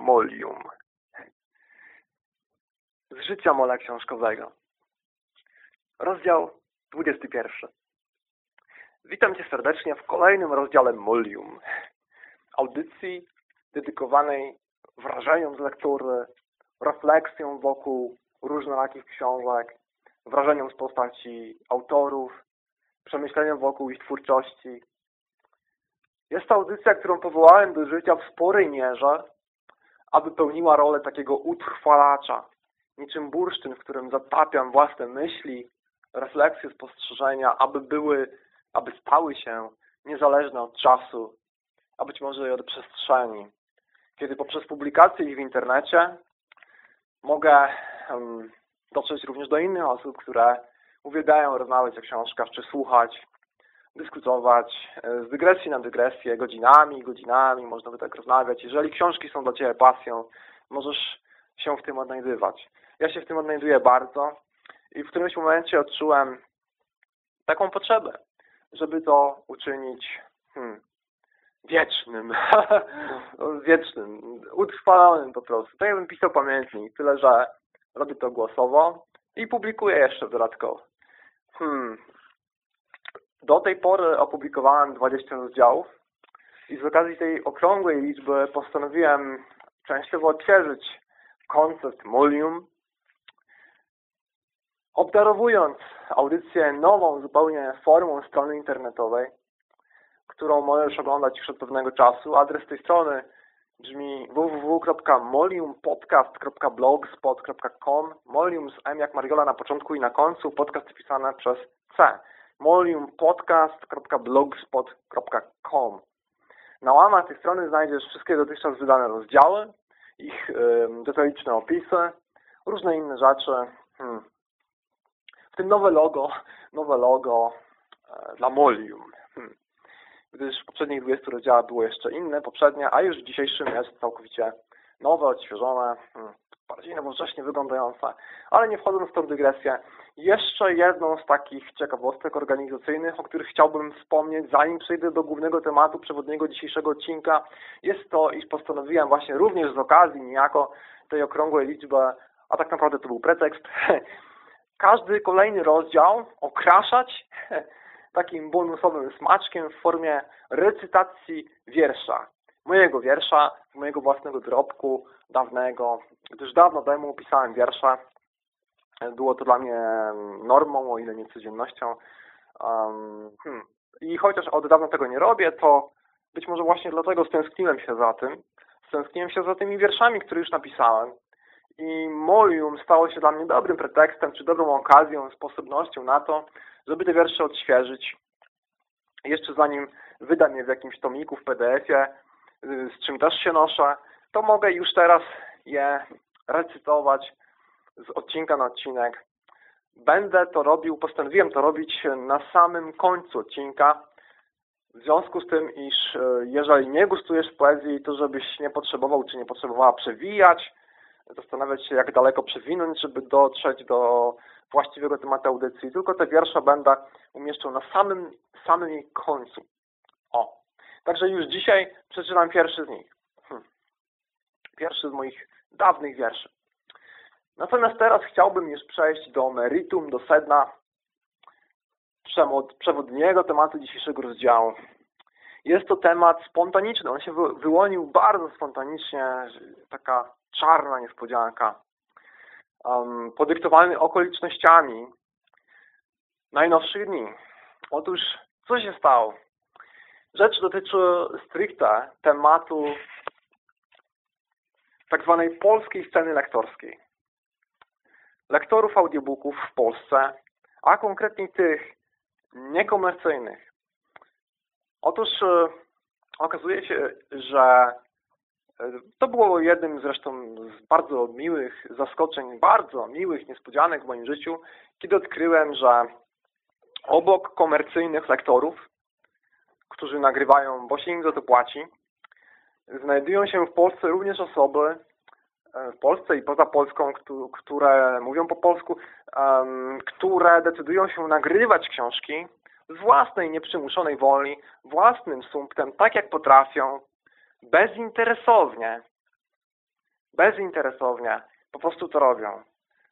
Molium. Z życia mola książkowego. Rozdział 21. Witam Cię serdecznie w kolejnym rozdziale Molium. Audycji dedykowanej wrażeniom z lektury, refleksjom wokół różnorakich książek, wrażeniom z postaci autorów, przemyśleniom wokół ich twórczości. Jest to audycja, którą powołałem do życia w sporej mierze, aby pełniła rolę takiego utrwalacza, niczym bursztyn, w którym zatapiam własne myśli, refleksje, spostrzeżenia, aby były, aby stały się niezależne od czasu, a być może i od przestrzeni. Kiedy poprzez publikację ich w internecie mogę um, dotrzeć również do innych osób, które uwielbiają rozmawiać o książkach, czy słuchać, dyskutować e, z dygresji na dygresję, godzinami, godzinami, można by tak rozmawiać. Jeżeli książki są dla Ciebie pasją, możesz się w tym odnajdywać. Ja się w tym odnajduję bardzo i w którymś momencie odczułem taką potrzebę, żeby to uczynić hmm, wiecznym, wiecznym, utrwalonym po prostu. Tak jakbym pisał pamiętnik, tyle że robię to głosowo i publikuję jeszcze dodatkowo. Hmm. Do tej pory opublikowałem 20 rozdziałów i z okazji tej okrągłej liczby postanowiłem częściowo odświeżyć koncept Molium, obdarowując audycję nową zupełnie formą strony internetowej, którą możesz oglądać już od pewnego czasu. Adres tej strony brzmi www.moliumpodcast.blogspot.com Molium z M jak Mariola na początku i na końcu, podcast pisane przez C. moliumpodcast.blogspot.com Na łamach tej strony znajdziesz wszystkie dotychczas wydane rozdziały, ich detaliczne opisy, różne inne rzeczy. Hmm. W tym nowe logo, nowe logo e, dla Molium. Hmm gdyż w poprzednich 20 rozdziałach było jeszcze inne, poprzednie, a już w dzisiejszym jest całkowicie nowe, odświeżone, hmm, bardziej nowocześnie wyglądające. Ale nie wchodząc w tą dygresję, jeszcze jedną z takich ciekawostek organizacyjnych, o których chciałbym wspomnieć, zanim przejdę do głównego tematu przewodniego dzisiejszego odcinka, jest to, iż postanowiłem właśnie również z okazji niejako tej okrągłej liczby, a tak naprawdę to był pretekst, każdy kolejny rozdział okraszać takim bonusowym smaczkiem w formie recytacji wiersza. Mojego wiersza, mojego własnego drobku dawnego, gdyż dawno temu pisałem wiersze. Było to dla mnie normą, o ile nie codziennością. Um, hmm. I chociaż od dawna tego nie robię, to być może właśnie dlatego stęskniłem się za tym. Stęskniłem się za tymi wierszami, które już napisałem. I Molium stało się dla mnie dobrym pretekstem, czy dobrą okazją, sposobnością na to, żeby te wiersze odświeżyć. Jeszcze zanim wydam je w jakimś tomiku w PDF-ie, z czym też się noszę, to mogę już teraz je recytować z odcinka na odcinek. Będę to robił, postanowiłem to robić na samym końcu odcinka, w związku z tym, iż y, jeżeli nie gustujesz poezji, to żebyś nie potrzebował czy nie potrzebowała przewijać, zastanawiać się, jak daleko przewinąć, żeby dotrzeć do właściwego tematu audycji, tylko te wiersze będę umieszczał na samym, samym końcu. O, także już dzisiaj przeczytam pierwszy z nich. Hm. Pierwszy z moich dawnych wierszy. Natomiast teraz chciałbym już przejść do meritum, do sedna przewodniego tematu dzisiejszego rozdziału. Jest to temat spontaniczny. On się wyłonił bardzo spontanicznie, taka czarna niespodzianka um, podyktowany okolicznościami najnowszych dni. Otóż, co się stało? Rzecz dotyczy stricte tematu tak zwanej polskiej sceny lektorskiej. Lektorów audiobooków w Polsce, a konkretnie tych niekomercyjnych. Otóż e, okazuje się, że to było jednym zresztą z bardzo miłych zaskoczeń, bardzo miłych niespodzianek w moim życiu, kiedy odkryłem, że obok komercyjnych lektorów, którzy nagrywają, bo się im za to płaci, znajdują się w Polsce również osoby, e, w Polsce i poza Polską, które mówią po polsku, które decydują się nagrywać książki z własnej nieprzymuszonej woli, własnym sumptem, tak jak potrafią, bezinteresownie, bezinteresownie po prostu to robią.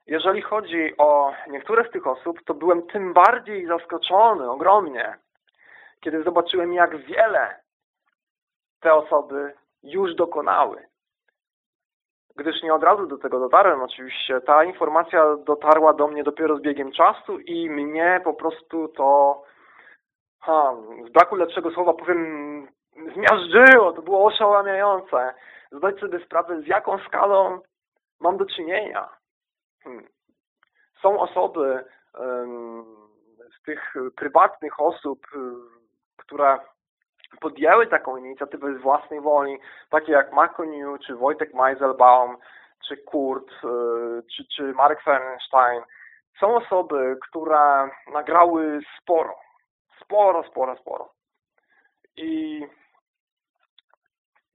Jeżeli chodzi o niektóre z tych osób, to byłem tym bardziej zaskoczony ogromnie, kiedy zobaczyłem, jak wiele te osoby już dokonały. Gdyż nie od razu do tego dotarłem oczywiście, ta informacja dotarła do mnie dopiero z biegiem czasu i mnie po prostu to, ha, z braku lepszego słowa powiem, zmiażdżyło, to było oszałamiające. Zdać sobie sprawę, z jaką skalą mam do czynienia. Hmm. Są osoby z tych prywatnych osób, które podjęły taką inicjatywę z własnej woli, takie jak Marco New, czy Wojtek Meiselbaum, czy Kurt, e, czy, czy Marek Fernstein. Są osoby, które nagrały sporo, sporo, sporo, sporo. I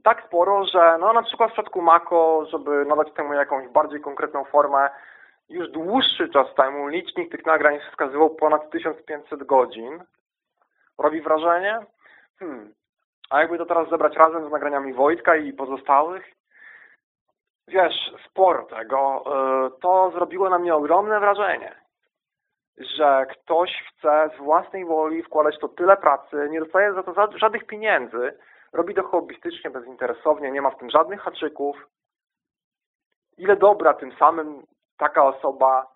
tak sporo, że no na przykład w przypadku Mako, żeby nadać temu jakąś bardziej konkretną formę, już dłuższy czas temu licznik tych nagrań wskazywał ponad 1500 godzin. Robi wrażenie? Hmm. A jakby to teraz zebrać razem z nagraniami Wojtka i pozostałych? Wiesz, sporo tego. E, to zrobiło na mnie ogromne wrażenie, że ktoś chce z własnej woli wkładać to tyle pracy, nie dostaje za to żadnych pieniędzy, robi to hobbystycznie, bezinteresownie, nie ma w tym żadnych haczyków. Ile dobra tym samym taka osoba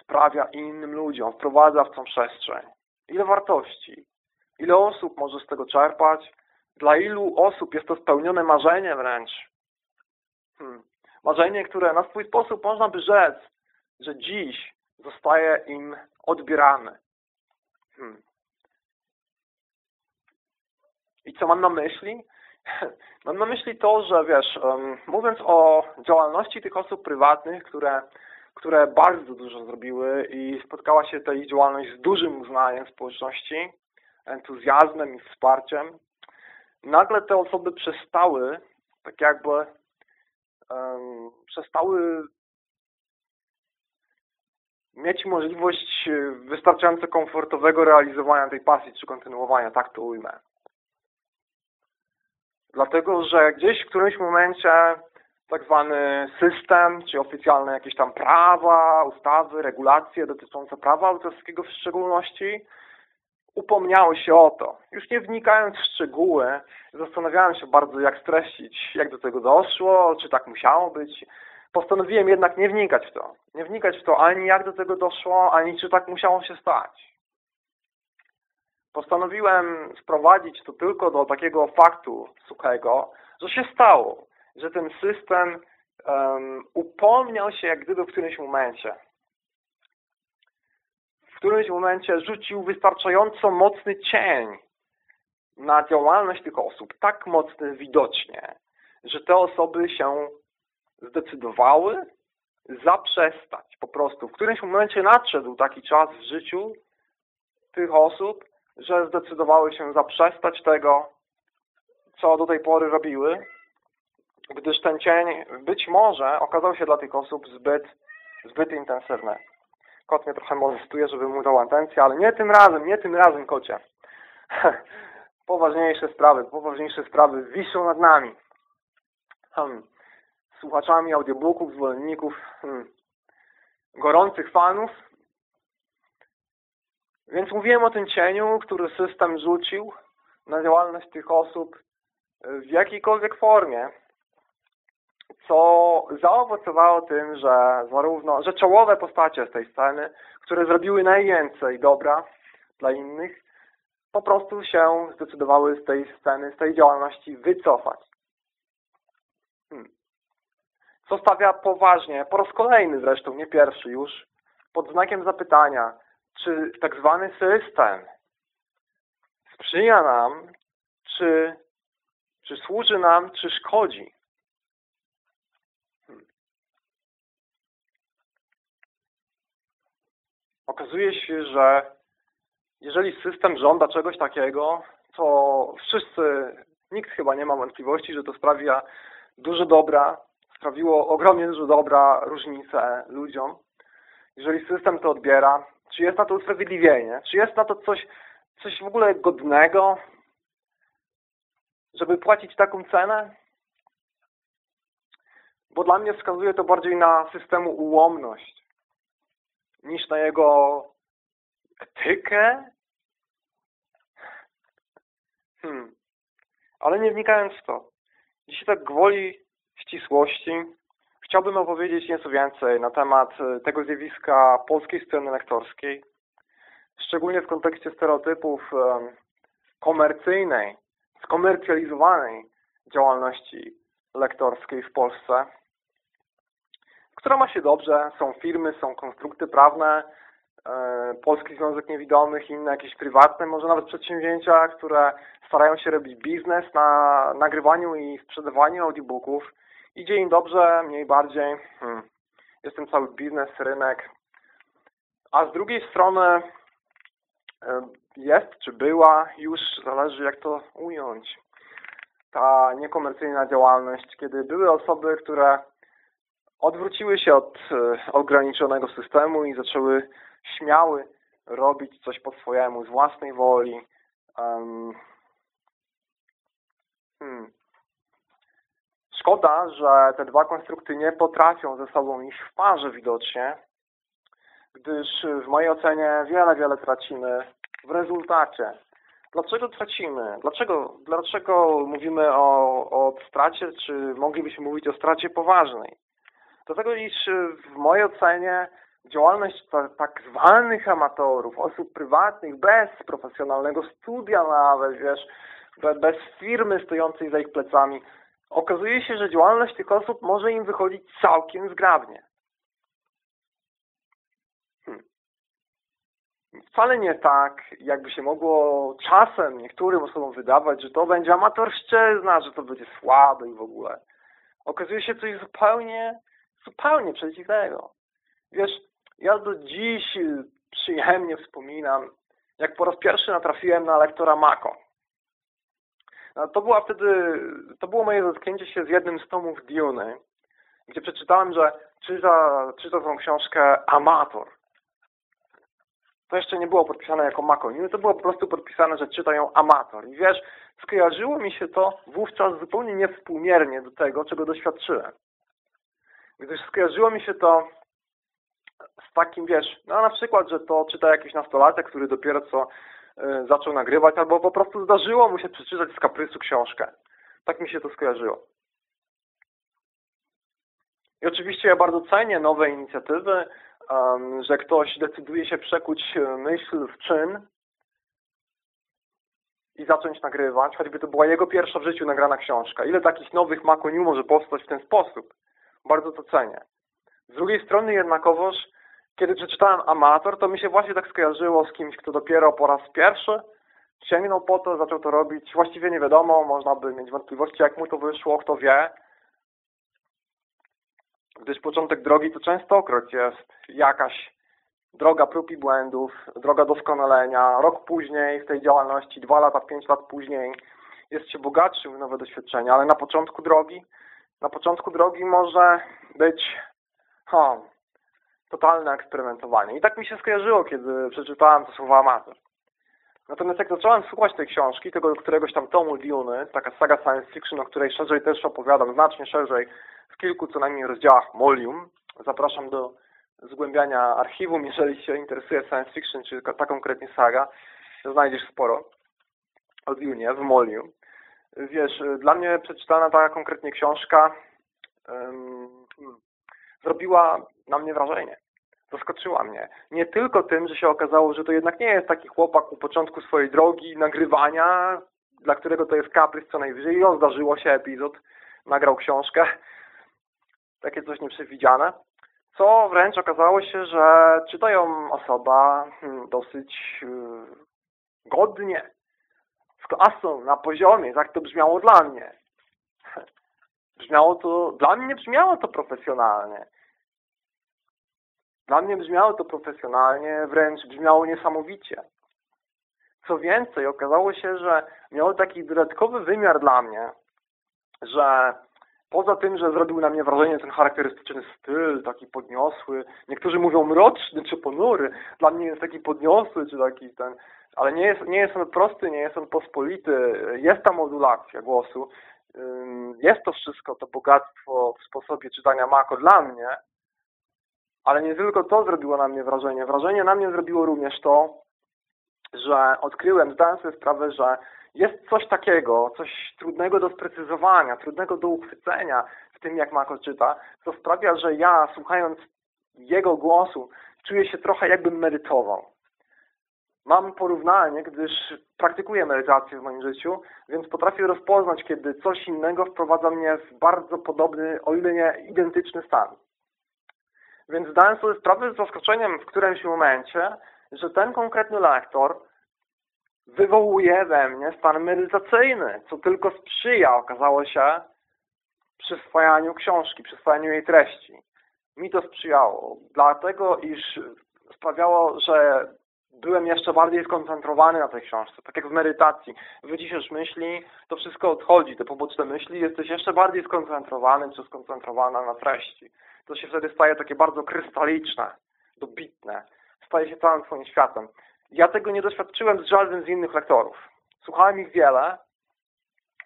sprawia innym ludziom, wprowadza w tą przestrzeń. Ile wartości. Ile osób może z tego czerpać? Dla ilu osób jest to spełnione marzenie wręcz? Hmm. Marzenie, które na swój sposób można by rzec, że dziś zostaje im odbierane. Hmm. I co mam na myśli? Mam na myśli to, że wiesz, um, mówiąc o działalności tych osób prywatnych, które, które bardzo dużo zrobiły i spotkała się ta ich działalność z dużym uznaniem społeczności, entuzjazmem i wsparciem, nagle te osoby przestały, tak jakby um, przestały mieć możliwość wystarczająco komfortowego realizowania tej pasji, czy kontynuowania, tak to ujmę. Dlatego, że gdzieś w którymś momencie tak zwany system, czy oficjalne jakieś tam prawa, ustawy, regulacje dotyczące prawa autorskiego w szczególności upomniały się o to. Już nie wnikając w szczegóły, zastanawiałem się bardzo, jak streścić, jak do tego doszło, czy tak musiało być. Postanowiłem jednak nie wnikać w to. Nie wnikać w to ani jak do tego doszło, ani czy tak musiało się stać. Postanowiłem sprowadzić to tylko do takiego faktu suchego, że się stało, że ten system um, upomniał się jak gdyby w którymś momencie którymś momencie rzucił wystarczająco mocny cień na działalność tych osób, tak mocny widocznie, że te osoby się zdecydowały zaprzestać po prostu. W którymś momencie nadszedł taki czas w życiu tych osób, że zdecydowały się zaprzestać tego, co do tej pory robiły, gdyż ten cień być może okazał się dla tych osób zbyt, zbyt intensywny. Kot mnie trochę molestuje, żeby mu dał atencję, ale nie tym razem, nie tym razem, kocie. poważniejsze sprawy, poważniejsze sprawy wiszą nad nami. Hmm. Słuchaczami audiobooków, zwolenników, hmm. gorących fanów. Więc mówiłem o tym cieniu, który system rzucił na działalność tych osób w jakiejkolwiek formie co zaowocowało tym, że zarówno, że czołowe postacie z tej sceny, które zrobiły najwięcej dobra dla innych, po prostu się zdecydowały z tej sceny, z tej działalności wycofać. Hmm. Co stawia poważnie, po raz kolejny zresztą, nie pierwszy już, pod znakiem zapytania, czy tak zwany system sprzyja nam, czy, czy służy nam, czy szkodzi. Okazuje się, że jeżeli system żąda czegoś takiego, to wszyscy, nikt chyba nie ma wątpliwości, że to sprawia dużo dobra, sprawiło ogromnie dużo dobra różnicę ludziom. Jeżeli system to odbiera, czy jest na to usprawiedliwienie, czy jest na to coś, coś w ogóle godnego, żeby płacić taką cenę? Bo dla mnie wskazuje to bardziej na systemu ułomność niż na jego etykę. Hmm. Ale nie wnikając w to. Dzisiaj tak gwoli ścisłości chciałbym opowiedzieć nieco więcej na temat e, tego zjawiska polskiej sceny lektorskiej, szczególnie w kontekście stereotypów komercyjnej, skomercjalizowanej działalności lektorskiej w Polsce, która ma się dobrze, są firmy, są konstrukty prawne, e, Polski Związek Niewidomych, inne jakieś prywatne, może nawet przedsięwzięcia, które starają się robić biznes na nagrywaniu i sprzedawaniu audiobooków. Idzie im dobrze, mniej bardziej. Hmm. Jest ten cały biznes, rynek. A z drugiej strony e, jest, czy była, już zależy jak to ująć, ta niekomercyjna działalność, kiedy były osoby, które odwróciły się od e, ograniczonego systemu i zaczęły śmiały robić coś po swojemu, z własnej woli. Hmm. Szkoda, że te dwa konstrukty nie potrafią ze sobą iść w parze widocznie, gdyż w mojej ocenie wiele, wiele tracimy w rezultacie. Dlaczego tracimy? Dlaczego, dlaczego mówimy o, o stracie, czy moglibyśmy mówić o stracie poważnej? Dlatego, iż w mojej ocenie działalność tak zwanych amatorów, osób prywatnych, bez profesjonalnego studia nawet, wiesz, bez firmy stojącej za ich plecami, okazuje się, że działalność tych osób może im wychodzić całkiem zgrabnie. Hmm. Wcale nie tak, jakby się mogło czasem niektórym osobom wydawać, że to będzie amatorszczyzna, że to będzie słabe i w ogóle. Okazuje się coś zupełnie, zupełnie przeciwnego. Wiesz, ja do dziś przyjemnie wspominam, jak po raz pierwszy natrafiłem na lektora Mako. No, to była wtedy, to było moje zetknięcie się z jednym z tomów Dune, gdzie przeczytałem, że czyta, czyta tą książkę amator. To jeszcze nie było podpisane jako Mako to było po prostu podpisane, że czyta ją amator. I wiesz, skojarzyło mi się to wówczas zupełnie niewspółmiernie do tego, czego doświadczyłem. Gdyż skojarzyło mi się to z takim, wiesz, no na przykład, że to czyta jakiś nastolatek, który dopiero co y, zaczął nagrywać, albo po prostu zdarzyło mu się przeczytać z kaprysu książkę. Tak mi się to skojarzyło. I oczywiście ja bardzo cenię nowe inicjatywy, że ktoś decyduje się przekuć myśl w czyn i zacząć nagrywać, choćby to była jego pierwsza w życiu nagrana książka. Ile takich nowych Makoniu może powstać w ten sposób? Bardzo to cenię. Z drugiej strony jednakowoż, kiedy przeczytałem Amator, to mi się właśnie tak skojarzyło z kimś, kto dopiero po raz pierwszy sięgnął po to, zaczął to robić. Właściwie nie wiadomo, można by mieć wątpliwości, jak mu to wyszło, kto wie. Gdyż początek drogi to częstokroć jest jakaś droga prób i błędów, droga doskonalenia. Rok później w tej działalności, dwa lata, pięć lat później jest się bogatszym w nowe doświadczenia, ale na początku drogi, na początku drogi może być ha, totalne eksperymentowanie. I tak mi się skojarzyło, kiedy przeczytałem to słowo amator. Natomiast jak zacząłem słuchać tej książki, tego któregoś tam tomu Dune, taka saga science fiction, o której szerzej też opowiadam, znacznie szerzej, w kilku co najmniej rozdziałach Molium. Zapraszam do zgłębiania archiwum, jeżeli się interesuje science fiction, czy ta konkretnie saga, znajdziesz sporo o Dune w Molium. Wiesz, dla mnie przeczytana ta konkretnie książka um, zrobiła na mnie wrażenie. Zaskoczyła mnie. Nie tylko tym, że się okazało, że to jednak nie jest taki chłopak u początku swojej drogi nagrywania, dla którego to jest kaprys co najwyżej. I on zdarzyło się epizod, nagrał książkę. Takie coś nieprzewidziane. Co wręcz okazało się, że czyta ją osoba hmm, dosyć yy, godnie, klasą, na poziomie, tak to brzmiało dla mnie. Brzmiało to, dla mnie brzmiało to profesjonalnie. Dla mnie brzmiało to profesjonalnie, wręcz brzmiało niesamowicie. Co więcej, okazało się, że miało taki dodatkowy wymiar dla mnie, że poza tym, że zrobił na mnie wrażenie ten charakterystyczny styl, taki podniosły, niektórzy mówią mroczny czy ponury, dla mnie jest taki podniosły, czy taki ten, ale nie jest, nie jest on prosty, nie jest on pospolity, jest ta modulacja głosu jest to wszystko, to bogactwo w sposobie czytania Mako dla mnie, ale nie tylko to zrobiło na mnie wrażenie. Wrażenie na mnie zrobiło również to, że odkryłem, zdałem sobie sprawę, że jest coś takiego, coś trudnego do sprecyzowania, trudnego do uchwycenia w tym, jak Mako czyta, co sprawia, że ja, słuchając jego głosu, czuję się trochę jakbym medytował. Mam porównanie, gdyż praktykuję medytację w moim życiu, więc potrafię rozpoznać, kiedy coś innego wprowadza mnie w bardzo podobny, o ile nie identyczny stan. Więc zdałem sobie sprawę z zaskoczeniem w którymś momencie, że ten konkretny lektor wywołuje we mnie stan medytacyjny, co tylko sprzyja, okazało się, przyswajaniu książki, przyswajaniu jej treści. Mi to sprzyjało, dlatego iż sprawiało, że byłem jeszcze bardziej skoncentrowany na tej książce, tak jak w medytacji. Wyciszysz myśli, to wszystko odchodzi, te poboczne myśli, jesteś jeszcze bardziej skoncentrowany czy skoncentrowana na treści. To się wtedy staje takie bardzo krystaliczne, dobitne. Staje się całym swoim światem. Ja tego nie doświadczyłem z żadnym z innych lektorów. Słuchałem ich wiele,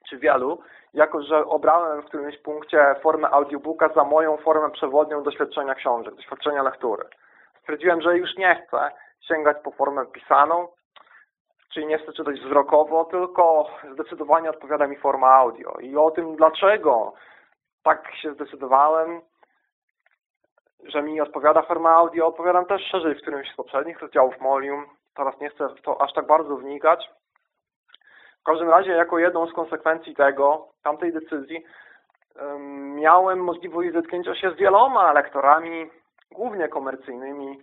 czy wielu, jako że obrałem w którymś punkcie formę audiobooka za moją formę przewodnią doświadczenia książek, doświadczenia lektury. Stwierdziłem, że już nie chcę sięgać po formę pisaną, czyli nie chcę czytać wzrokowo, tylko zdecydowanie odpowiada mi forma audio. I o tym, dlaczego tak się zdecydowałem, że mi odpowiada forma audio, opowiadam też szerzej w którymś z poprzednich rozdziałów Molium. Teraz nie chcę w to aż tak bardzo wnikać. W każdym razie, jako jedną z konsekwencji tego, tamtej decyzji, miałem możliwość zetknięcia się z wieloma lektorami, głównie komercyjnymi,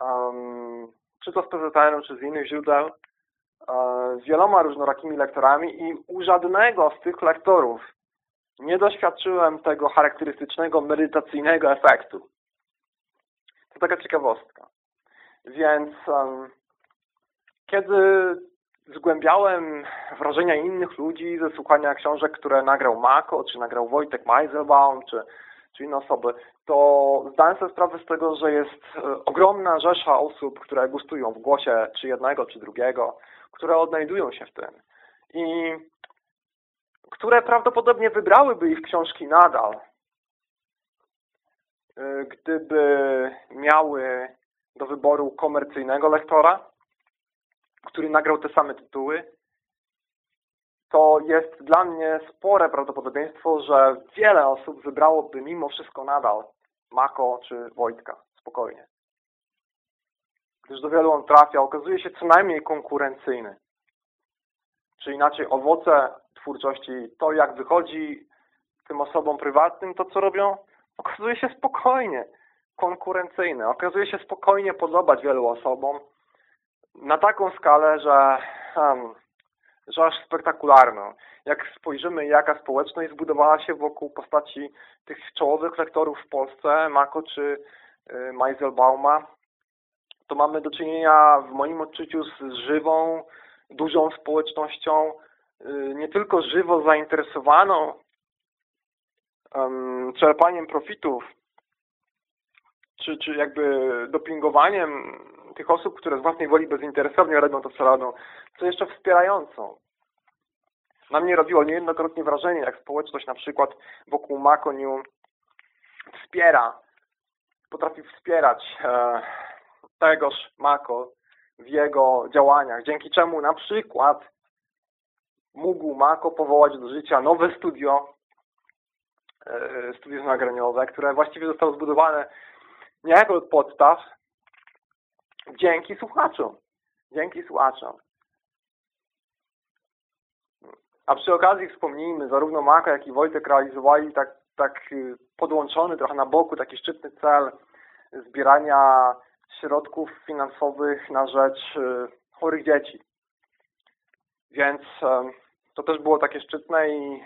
um, czy to z PZN-u, czy z innych źródeł, z wieloma różnorakimi lektorami i u żadnego z tych lektorów nie doświadczyłem tego charakterystycznego medytacyjnego efektu. To taka ciekawostka. Więc um, kiedy zgłębiałem wrażenia innych ludzi ze słuchania książek, które nagrał Mako, czy nagrał Wojtek Meiselbaum, czy, czy inne osoby, to zdałem sobie sprawę z tego, że jest e, ogromna rzesza osób, które gustują w głosie czy jednego, czy drugiego, które odnajdują się w tym. I które prawdopodobnie wybrałyby ich książki nadal, e, gdyby miały do wyboru komercyjnego lektora, który nagrał te same tytuły, to jest dla mnie spore prawdopodobieństwo, że wiele osób wybrałoby mimo wszystko nadal Mako czy Wojtka. Spokojnie. Gdyż do wielu on trafia, okazuje się co najmniej konkurencyjny. Czy inaczej owoce twórczości, to jak wychodzi tym osobom prywatnym, to co robią, okazuje się spokojnie konkurencyjne. Okazuje się spokojnie podobać wielu osobom na taką skalę, że, um, że aż spektakularną. Jak spojrzymy, jaka społeczność zbudowała się wokół postaci tych czołowych lektorów w Polsce, Mako czy y, Meiselbauma, to mamy do czynienia w moim odczuciu z żywą, dużą społecznością, y, nie tylko żywo zainteresowaną czerpaniem profitów czy, czy jakby dopingowaniem tych osób, które z własnej woli bezinteresownie robią to, co robią, co jeszcze wspierającą. Na mnie robiło niejednokrotnie wrażenie, jak społeczność na przykład wokół Makoniu wspiera, potrafi wspierać e, tegoż Mako w jego działaniach, dzięki czemu na przykład mógł Mako powołać do życia nowe studio, e, studio nagraniowe, które właściwie zostało zbudowane niejako od podstaw dzięki słuchaczom. Dzięki słuchaczom. A przy okazji wspomnijmy, zarówno Maka, jak i Wojtek realizowali tak, tak y, podłączony trochę na boku taki szczytny cel zbierania środków finansowych na rzecz y, chorych dzieci. Więc to też było takie szczytne i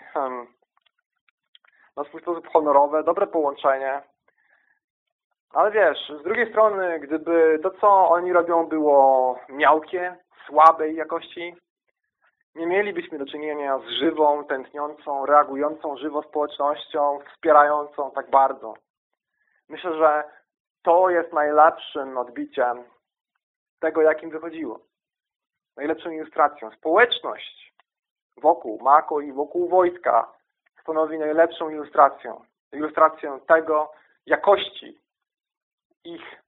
na swój sposób honorowe, dobre połączenie ale wiesz, z drugiej strony, gdyby to, co oni robią, było miałkie, słabej jakości, nie mielibyśmy do czynienia z żywą, tętniącą, reagującą żywo społecznością, wspierającą tak bardzo. Myślę, że to jest najlepszym odbiciem tego, jakim wychodziło. Najlepszą ilustracją. Społeczność wokół Mako i wokół Wojtka stanowi najlepszą ilustracją. Ilustrację tego jakości ich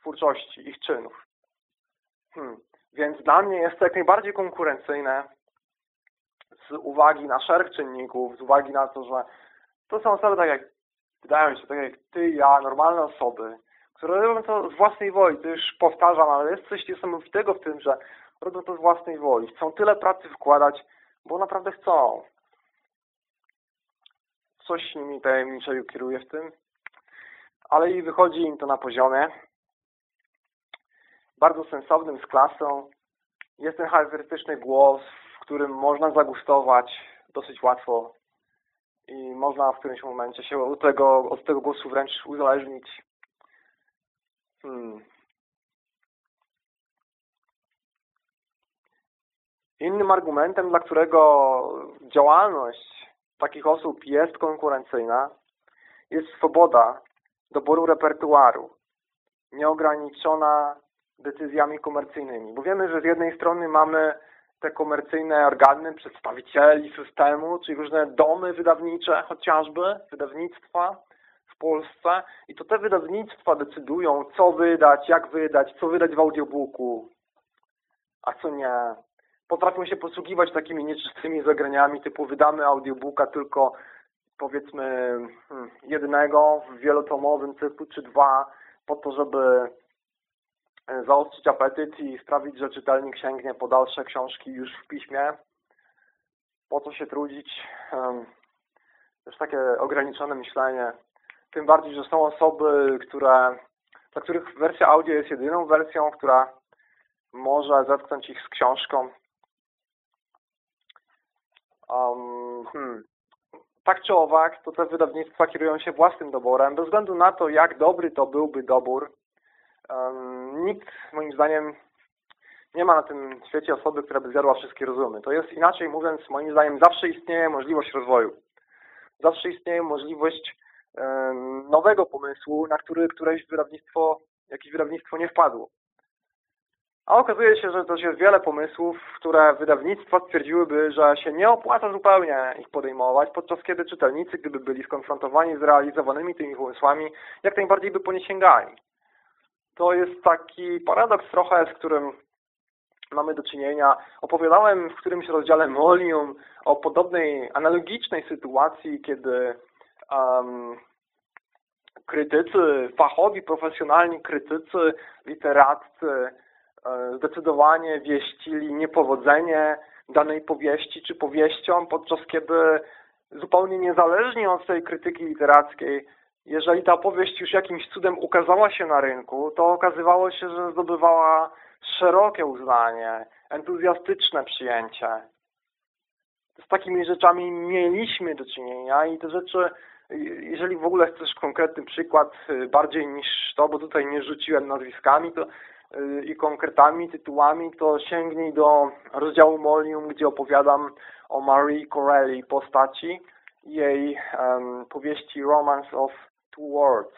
twórczości, ich czynów. Hmm. Więc dla mnie jest to jak najbardziej konkurencyjne z uwagi na szereg czynników, z uwagi na to, że to są osoby tak jak, wydają się, tak jak ty, ja, normalne osoby, które robią to z własnej woli. To już powtarzam, ale jest coś niesamowitego w tym, że robią to z własnej woli. Chcą tyle pracy wkładać, bo naprawdę chcą. Coś nimi tajemniczego kieruje w tym, ale i wychodzi im to na poziomie bardzo sensownym z klasą. Jest ten charakterystyczny głos, w którym można zagustować dosyć łatwo i można w którymś momencie się od tego, od tego głosu wręcz uzależnić. Hmm. Innym argumentem, dla którego działalność takich osób jest konkurencyjna, jest swoboda doboru repertuaru, nieograniczona decyzjami komercyjnymi. Bo wiemy, że z jednej strony mamy te komercyjne organy przedstawicieli systemu, czyli różne domy wydawnicze chociażby, wydawnictwa w Polsce i to te wydawnictwa decydują, co wydać, jak wydać, co wydać w audiobooku, a co nie. Potrafią się posługiwać takimi nieczystymi zagraniami, typu wydamy audiobooka tylko powiedzmy hmm, jednego w wielotomowym cyklu, czy dwa, po to, żeby E, zaostrzyć apetyt i sprawić, że czytelnik sięgnie po dalsze książki już w piśmie. Po co się trudzić? To jest takie ograniczone myślenie. Tym bardziej, że są osoby, które, dla których wersja audio jest jedyną wersją, która może zetknąć ich z książką. Um, hmm. Tak czy owak, to te wydawnictwa kierują się własnym doborem, bez względu na to, jak dobry to byłby dobór, nikt, moim zdaniem, nie ma na tym świecie osoby, która by zjadła wszystkie rozumy. To jest inaczej mówiąc, moim zdaniem, zawsze istnieje możliwość rozwoju. Zawsze istnieje możliwość nowego pomysłu, na który któreś wydawnictwo, jakieś wydawnictwo nie wpadło. A okazuje się, że też jest wiele pomysłów, które wydawnictwa stwierdziłyby, że się nie opłaca zupełnie ich podejmować, podczas kiedy czytelnicy, gdyby byli skonfrontowani z realizowanymi tymi pomysłami, jak najbardziej by po nie sięgali to jest taki paradoks trochę, z którym mamy do czynienia. Opowiadałem w którymś rozdziale Molium o podobnej, analogicznej sytuacji, kiedy um, krytycy, fachowi, profesjonalni krytycy, literaccy e, zdecydowanie wieścili niepowodzenie danej powieści czy powieścią, podczas kiedy zupełnie niezależnie od tej krytyki literackiej jeżeli ta opowieść już jakimś cudem ukazała się na rynku, to okazywało się, że zdobywała szerokie uznanie, entuzjastyczne przyjęcie. Z takimi rzeczami mieliśmy do czynienia i te rzeczy, jeżeli w ogóle chcesz konkretny przykład y, bardziej niż to, bo tutaj nie rzuciłem nazwiskami to, i konkretami, tytułami, to sięgnij do rozdziału Molium, gdzie opowiadam o Marie Corelli postaci, jej um, powieści Romance of Two Worlds,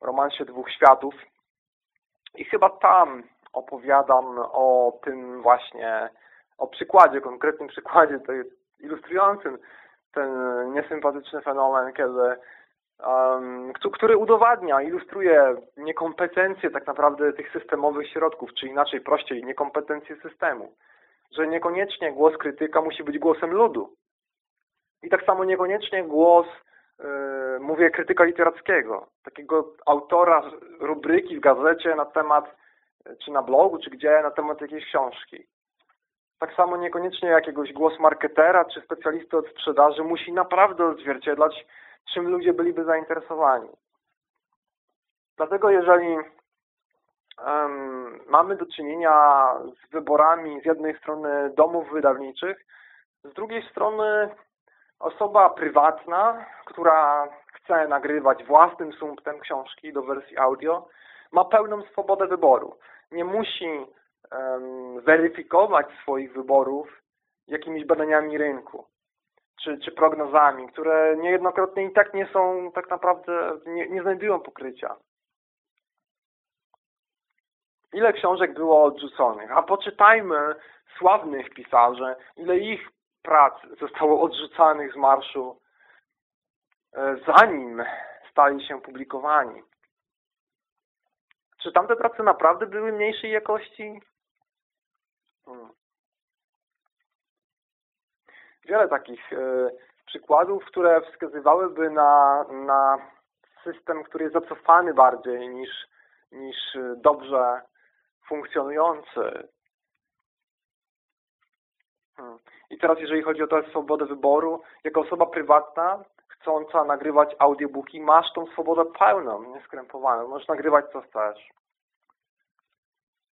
romansie dwóch światów. I chyba tam opowiadam o tym właśnie, o przykładzie, konkretnym przykładzie ilustrującym ten niesympatyczny fenomen, kiedy który udowadnia, ilustruje niekompetencję tak naprawdę tych systemowych środków, czy inaczej prościej, niekompetencję systemu. Że niekoniecznie głos krytyka musi być głosem ludu. I tak samo niekoniecznie głos E, mówię krytyka literackiego, takiego autora rubryki w gazecie na temat, czy na blogu, czy gdzie, na temat jakiejś książki. Tak samo niekoniecznie jakiegoś głos marketera, czy specjalisty od sprzedaży musi naprawdę odzwierciedlać, czym ludzie byliby zainteresowani. Dlatego jeżeli um, mamy do czynienia z wyborami z jednej strony domów wydawniczych, z drugiej strony Osoba prywatna, która chce nagrywać własnym sumptem książki do wersji audio, ma pełną swobodę wyboru. Nie musi um, weryfikować swoich wyborów jakimiś badaniami rynku czy, czy prognozami, które niejednokrotnie i tak nie są, tak naprawdę nie, nie znajdują pokrycia. Ile książek było odrzuconych? A poczytajmy sławnych pisarzy, ile ich prac zostało odrzucanych z marszu, e, zanim stali się publikowani. Czy tamte prace naprawdę były mniejszej jakości? Hmm. Wiele takich y, przykładów, które wskazywałyby na, na system, który jest zacofany bardziej niż, niż dobrze funkcjonujący. Hmm. I teraz jeżeli chodzi o tę swobodę wyboru, jako osoba prywatna, chcąca nagrywać audiobooki, masz tą swobodę pełną, nieskrępowaną. Możesz nagrywać co chcesz.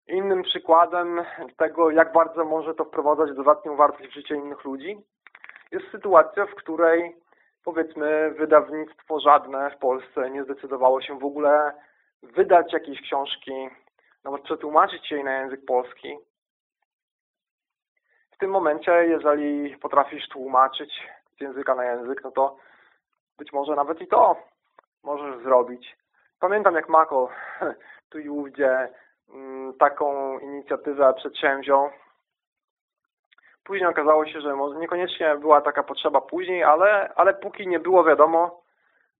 Innym przykładem tego, jak bardzo może to wprowadzać dodatnią wartość w życie innych ludzi, jest sytuacja, w której powiedzmy wydawnictwo żadne w Polsce nie zdecydowało się w ogóle wydać jakiejś książki, nawet przetłumaczyć jej na język polski. W tym momencie, jeżeli potrafisz tłumaczyć z języka na język, no to być może nawet i to możesz zrobić. Pamiętam jak Mako tu i ówdzie mm, taką inicjatywę przedsięwziął. Później okazało się, że może niekoniecznie była taka potrzeba później, ale, ale póki nie było wiadomo,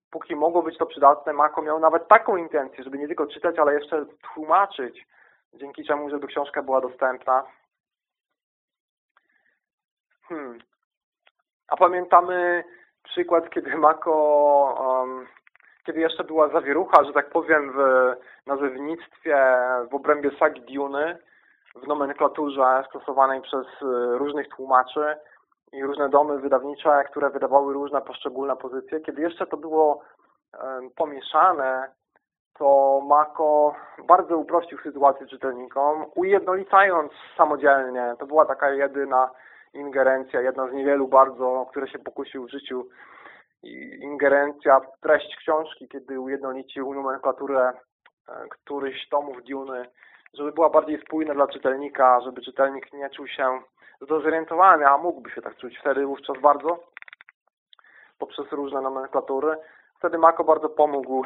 póki mogło być to przydatne, Mako miał nawet taką intencję, żeby nie tylko czytać, ale jeszcze tłumaczyć, dzięki czemu, żeby książka była dostępna. Hmm. A pamiętamy przykład, kiedy Mako, um, kiedy jeszcze była zawierucha, że tak powiem, w nazewnictwie w obrębie sagi Duny, w nomenklaturze stosowanej przez y, różnych tłumaczy i różne domy wydawnicze, które wydawały różne poszczególne pozycje. Kiedy jeszcze to było um, pomieszane, to Mako bardzo uprościł sytuację czytelnikom, ujednolicając samodzielnie. To była taka jedyna ingerencja, jedna z niewielu bardzo, które się pokusił w życiu ingerencja w treść książki, kiedy ujednolicił nomenklaturę e, któryś tomów Duny, żeby była bardziej spójna dla czytelnika, żeby czytelnik nie czuł się zdezorientowany, a mógłby się tak czuć wtedy wówczas bardzo poprzez różne nomenklatury. Wtedy Mako bardzo pomógł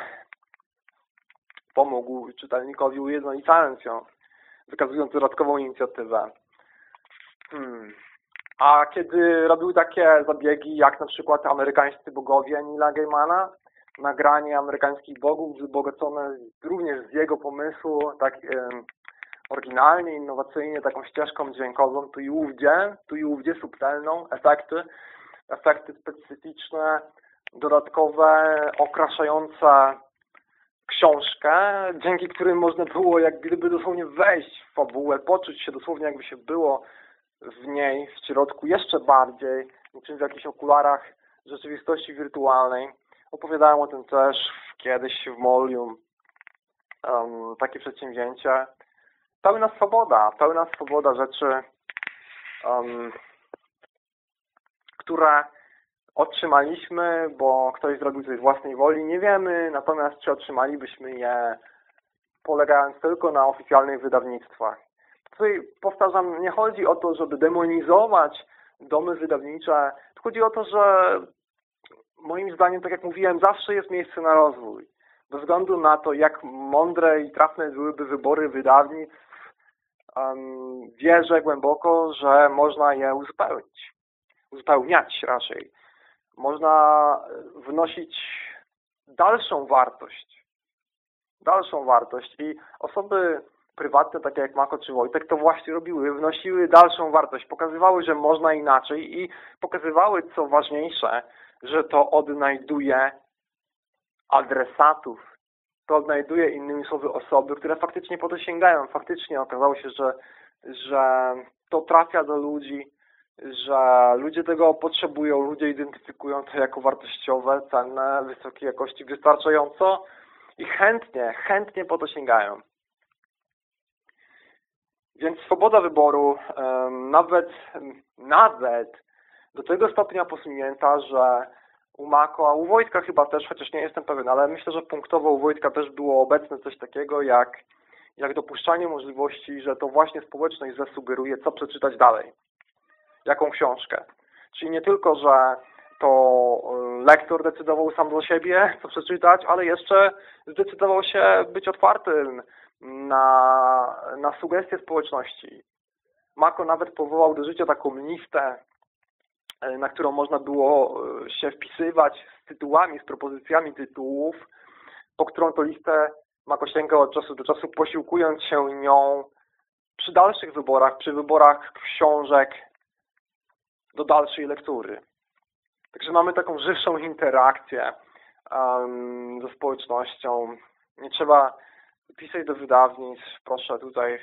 pomógł czytelnikowi ujednolicając ją, wykazując dodatkową inicjatywę. Hmm. A kiedy robił takie zabiegi, jak na przykład amerykańscy bogowie Nila Gaimana, nagranie amerykańskich bogów wzbogacone również z jego pomysłu, tak oryginalnie, innowacyjnie, taką ścieżką dźwiękową, tu i ówdzie, tu i ówdzie subtelną, efekty, efekty specyficzne, dodatkowe, okraszające książkę, dzięki którym można było jak gdyby dosłownie wejść w fabułę, poczuć się dosłownie jakby się było w niej, w środku jeszcze bardziej, niczym w jakichś okularach rzeczywistości wirtualnej. Opowiadałem o tym też kiedyś w Molium. Um, takie przedsięwzięcie. Pełna swoboda, pełna swoboda rzeczy, um, które otrzymaliśmy, bo ktoś zrobił coś z własnej woli, nie wiemy, natomiast czy otrzymalibyśmy je polegając tylko na oficjalnych wydawnictwach. Tutaj powtarzam, nie chodzi o to, żeby demonizować domy wydawnicze. Chodzi o to, że moim zdaniem, tak jak mówiłem, zawsze jest miejsce na rozwój. Bez względu na to, jak mądre i trafne byłyby wybory wydawnictw, um, wierzę głęboko, że można je uzupełnić. Uzupełniać raczej. Można wnosić dalszą wartość. Dalszą wartość. I osoby prywatne, takie jak Mako czy Wojtek, to właśnie robiły, wnosiły dalszą wartość, pokazywały, że można inaczej i pokazywały, co ważniejsze, że to odnajduje adresatów, to odnajduje innymi słowy osoby, które faktycznie po to sięgają. Faktycznie okazało się, że, że to trafia do ludzi, że ludzie tego potrzebują, ludzie identyfikują to jako wartościowe, cenne, wysokiej jakości, wystarczająco i chętnie, chętnie po to sięgają. Więc swoboda wyboru nawet, nawet do tego stopnia posunięta, że u Mako, a u Wojtka chyba też, chociaż nie jestem pewien, ale myślę, że punktowo u Wojtka też było obecne coś takiego jak, jak dopuszczanie możliwości, że to właśnie społeczność zasugeruje, co przeczytać dalej. Jaką książkę. Czyli nie tylko, że to lektor decydował sam dla siebie, co przeczytać, ale jeszcze zdecydował się być otwartym na, na sugestie społeczności. Mako nawet powołał do życia taką listę, na którą można było e, się wpisywać z tytułami, z propozycjami tytułów, po którą to listę Mako sięgał od czasu do czasu, posiłkując się nią przy dalszych wyborach, przy wyborach książek do dalszej lektury. Także mamy taką żywszą interakcję um, ze społecznością. Nie trzeba pisać do wydawnictw, proszę tutaj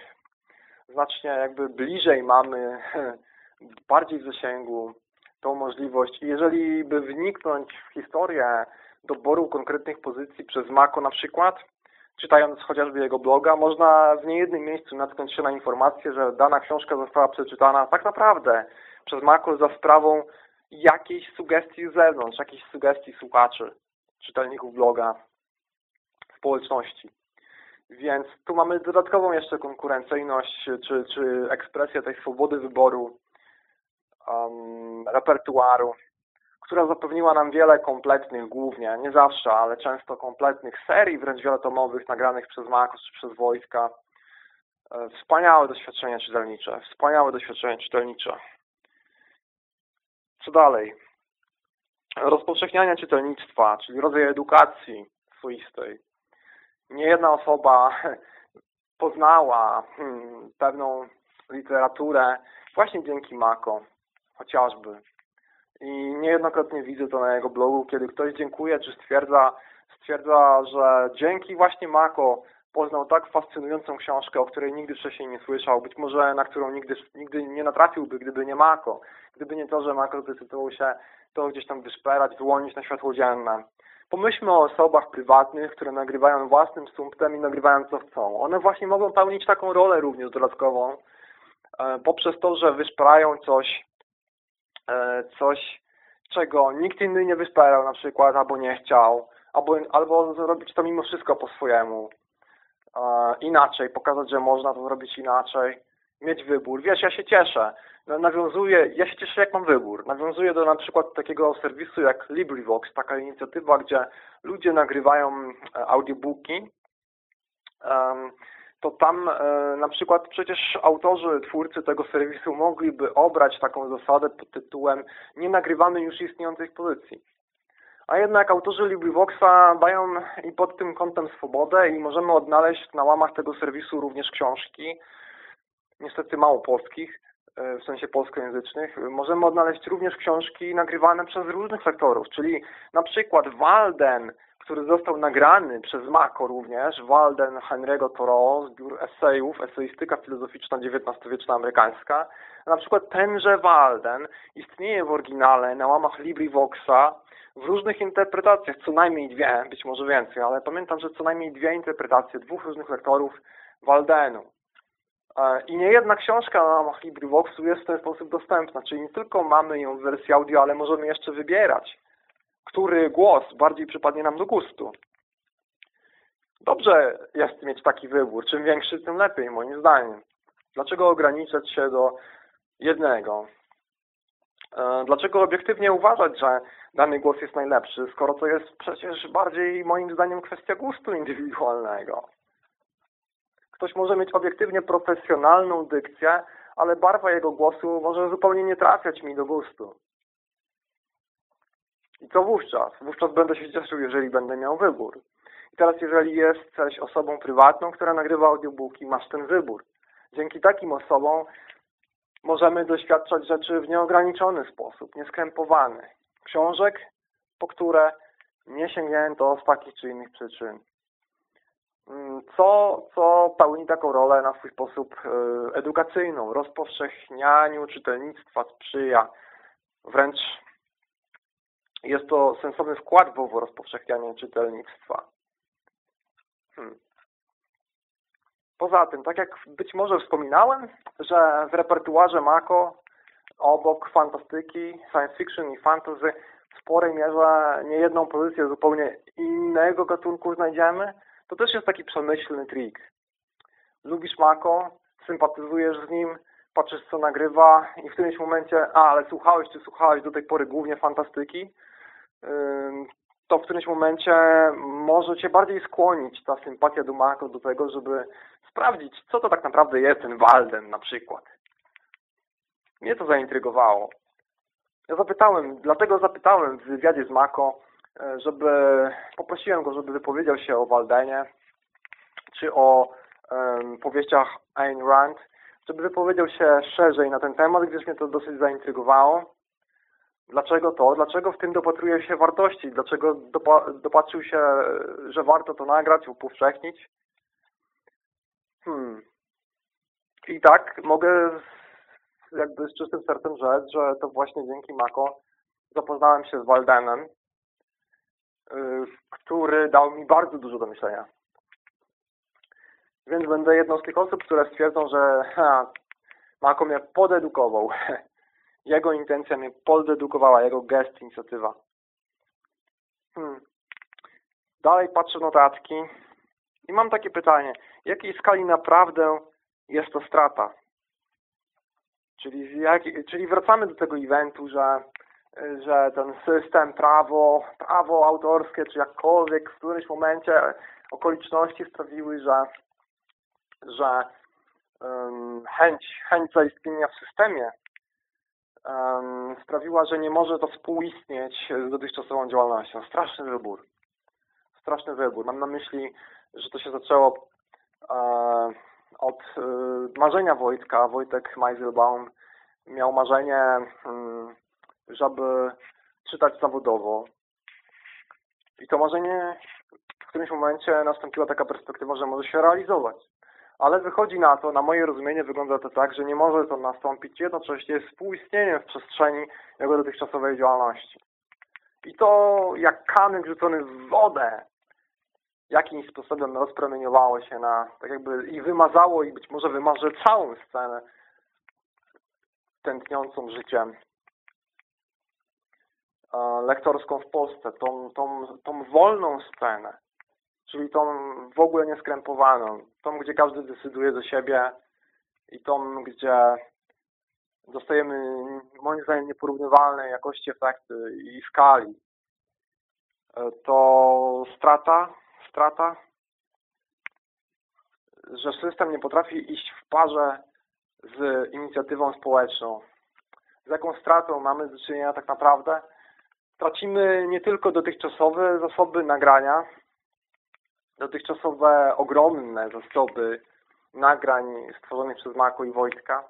znacznie jakby bliżej mamy, bardziej w zasięgu tą możliwość. Jeżeli by wniknąć w historię doboru konkretnych pozycji przez Mako na przykład, czytając chociażby jego bloga, można w niejednym miejscu natknąć się na informację, że dana książka została przeczytana tak naprawdę przez Mako za sprawą jakiejś sugestii z zewnątrz, jakiejś sugestii słuchaczy, czytelników bloga, społeczności. Więc tu mamy dodatkową jeszcze konkurencyjność, czy, czy ekspresję tej swobody wyboru um, repertuaru, która zapewniła nam wiele kompletnych, głównie, nie zawsze, ale często kompletnych serii, wręcz wielotomowych, nagranych przez Markus czy przez wojska. E, wspaniałe doświadczenie czytelnicze, wspaniałe doświadczenie czytelnicze. Co dalej? Rozpowszechnianie czytelnictwa, czyli rodzaj edukacji swoistej. Nie jedna osoba poznała hmm, pewną literaturę właśnie dzięki Mako, chociażby. I niejednokrotnie widzę to na jego blogu, kiedy ktoś dziękuje, czy stwierdza, stwierdza, że dzięki właśnie Mako poznał tak fascynującą książkę, o której nigdy wcześniej nie słyszał, być może na którą nigdy, nigdy nie natrafiłby, gdyby nie Mako. Gdyby nie to, że Mako zdecydował się to gdzieś tam wyszperać, wyłonić na światło dzienne. Pomyślmy o osobach prywatnych, które nagrywają własnym sumptem i nagrywają co chcą. One właśnie mogą pełnić taką rolę również dodatkową, e, poprzez to, że wyszperają coś, coś, czego nikt inny nie wyszperał na przykład, albo nie chciał, albo, albo zrobić to mimo wszystko po swojemu. E, inaczej, pokazać, że można to zrobić inaczej, mieć wybór. Wiesz, ja się cieszę. Nawiązuję, ja się cieszę, jak mam wybór. Nawiązuję do na przykład takiego serwisu jak LibriVox, taka inicjatywa, gdzie ludzie nagrywają e, audiobooki. To tam e, na przykład przecież autorzy, twórcy tego serwisu mogliby obrać taką zasadę pod tytułem nie nagrywamy już istniejących pozycji. A jednak autorzy LibriVoxa dają i pod tym kątem swobodę i możemy odnaleźć na łamach tego serwisu również książki, niestety mało polskich, e, w sensie polskojęzycznych. Możemy odnaleźć również książki nagrywane przez różnych lektorów, czyli na przykład Walden, który został nagrany przez Mako również, Walden Henry'ego Thoreau, zbiór esejów, eseistyka filozoficzna XIX-wieczna amerykańska. Na przykład tenże Walden istnieje w oryginale na łamach LibriVoxa w różnych interpretacjach, co najmniej dwie, być może więcej, ale pamiętam, że co najmniej dwie interpretacje dwóch różnych lektorów Waldenu. E, I nie jedna książka na ramach LibriVoxu jest w ten sposób dostępna, czyli nie tylko mamy ją w wersji audio, ale możemy jeszcze wybierać, który głos bardziej przypadnie nam do gustu. Dobrze jest mieć taki wybór. Czym większy, tym lepiej, moim zdaniem. Dlaczego ograniczać się do jednego? E, dlaczego obiektywnie uważać, że dany głos jest najlepszy, skoro to jest przecież bardziej, moim zdaniem, kwestia gustu indywidualnego? Ktoś może mieć obiektywnie profesjonalną dykcję, ale barwa jego głosu może zupełnie nie trafiać mi do gustu. I co wówczas? Wówczas będę się cieszył, jeżeli będę miał wybór. I teraz, jeżeli jesteś osobą prywatną, która nagrywa audiobooki, masz ten wybór. Dzięki takim osobom możemy doświadczać rzeczy w nieograniczony sposób, nieskrępowany. Książek, po które nie sięgnięto z takich czy innych przyczyn. Mm, co, co pełni taką rolę na swój sposób e, edukacyjną, rozpowszechnianiu czytelnictwa sprzyja. Wręcz jest to sensowny wkład w owo rozpowszechnianie czytelnictwa. Hmm. Poza tym, tak jak być może wspominałem, że w repertuarze Mako obok fantastyki, science fiction i fantasy w sporej mierze niejedną pozycję zupełnie innego gatunku znajdziemy, to też jest taki przemyślny trik. Lubisz Mako, sympatyzujesz z nim, patrzysz co nagrywa i w którymś momencie, a ale słuchałeś czy słuchałeś do tej pory głównie fantastyki, to w którymś momencie może Cię bardziej skłonić ta sympatia do Mako do tego, żeby sprawdzić, co to tak naprawdę jest ten Walden na przykład. Mnie to zaintrygowało. Ja zapytałem, dlatego zapytałem w wywiadzie z Mako, e, żeby, poprosiłem go, żeby wypowiedział się o Waldenie, czy o um, powieściach Ayn Rand, żeby wypowiedział się szerzej na ten temat, gdyż mnie to dosyć zaintrygowało. Dlaczego to? Dlaczego w tym dopatruje się wartości? Dlaczego dopa dopatrzył się, że warto to nagrać, upowszechnić? Hmm. I tak mogę jakby z czystym sercem rzec, że to właśnie dzięki Mako zapoznałem się z Waldenem, y, który dał mi bardzo dużo do myślenia. Więc będę jedną z tych osób, które stwierdzą, że ha, Mako mnie podedukował. Jego intencja mnie podedukowała, jego gest, inicjatywa. Hmm. Dalej patrzę notatki i mam takie pytanie. Jakiej skali naprawdę jest to strata? Czyli, jak, czyli wracamy do tego eventu, że, że ten system, prawo, prawo autorskie, czy jakkolwiek w którymś momencie okoliczności sprawiły, że, że um, chęć, chęć zaistnienia w systemie um, sprawiła, że nie może to współistnieć z dotychczasową działalnością. Straszny wybór. Straszny wybór. Mam na myśli, że to się zaczęło e, od e, marzenia Wojtka. Wojtek Majzelbaum miał marzenie, mm, żeby czytać zawodowo. I to marzenie w którymś momencie nastąpiła taka perspektywa, że może się realizować. Ale wychodzi na to, na moje rozumienie wygląda to tak, że nie może to nastąpić jednocześnie współistnieniem w przestrzeni jego dotychczasowej działalności. I to jak kamyk rzucony w wodę jakimś sposobem rozpromieniowało się na, tak jakby i wymazało i być może wymaże całą scenę tętniącą życiem lektorską w Polsce, tą, tą, tą wolną scenę, czyli tą w ogóle nieskrępowaną, tą, gdzie każdy decyduje za siebie i tą, gdzie dostajemy moim zdaniem nieporównywalnej jakości efekty i skali. E, to strata, strata, że system nie potrafi iść w parze z inicjatywą społeczną. Z jaką stratą mamy do czynienia tak naprawdę? Tracimy nie tylko dotychczasowe zasoby nagrania, dotychczasowe ogromne zasoby nagrań stworzonych przez Marko i Wojtka.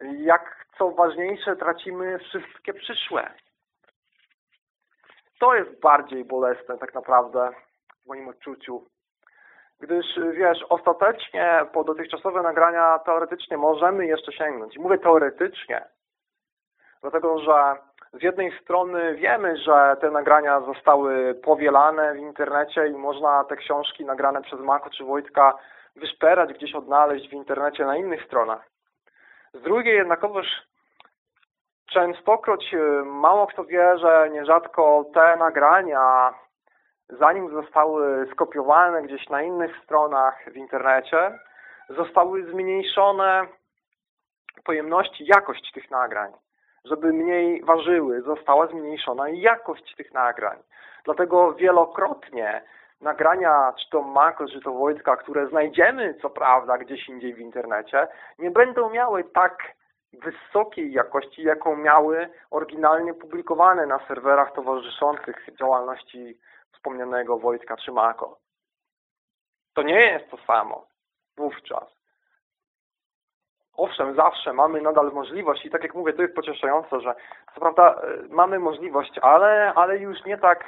Jak co ważniejsze, tracimy wszystkie przyszłe. To jest bardziej bolesne tak naprawdę w moim odczuciu. Gdyż, wiesz, ostatecznie po dotychczasowe nagrania teoretycznie możemy jeszcze sięgnąć. Mówię teoretycznie, dlatego że z jednej strony wiemy, że te nagrania zostały powielane w internecie i można te książki nagrane przez Mako czy Wojtka wyszperać, gdzieś odnaleźć w internecie na innych stronach. Z drugiej jednakowoż częstokroć y, mało kto wie, że nierzadko te nagrania, zanim zostały skopiowane gdzieś na innych stronach w internecie, zostały zmniejszone pojemności, jakość tych nagrań żeby mniej ważyły, została zmniejszona jakość tych nagrań. Dlatego wielokrotnie nagrania, czy to Mako, czy to Wojtka, które znajdziemy, co prawda, gdzieś indziej w internecie, nie będą miały tak wysokiej jakości, jaką miały oryginalnie publikowane na serwerach towarzyszących działalności wspomnianego Wojtka czy Mako. To nie jest to samo wówczas. Owszem, zawsze mamy nadal możliwość i tak jak mówię, to jest pocieszające, że co prawda e, mamy możliwość, ale, ale już nie tak,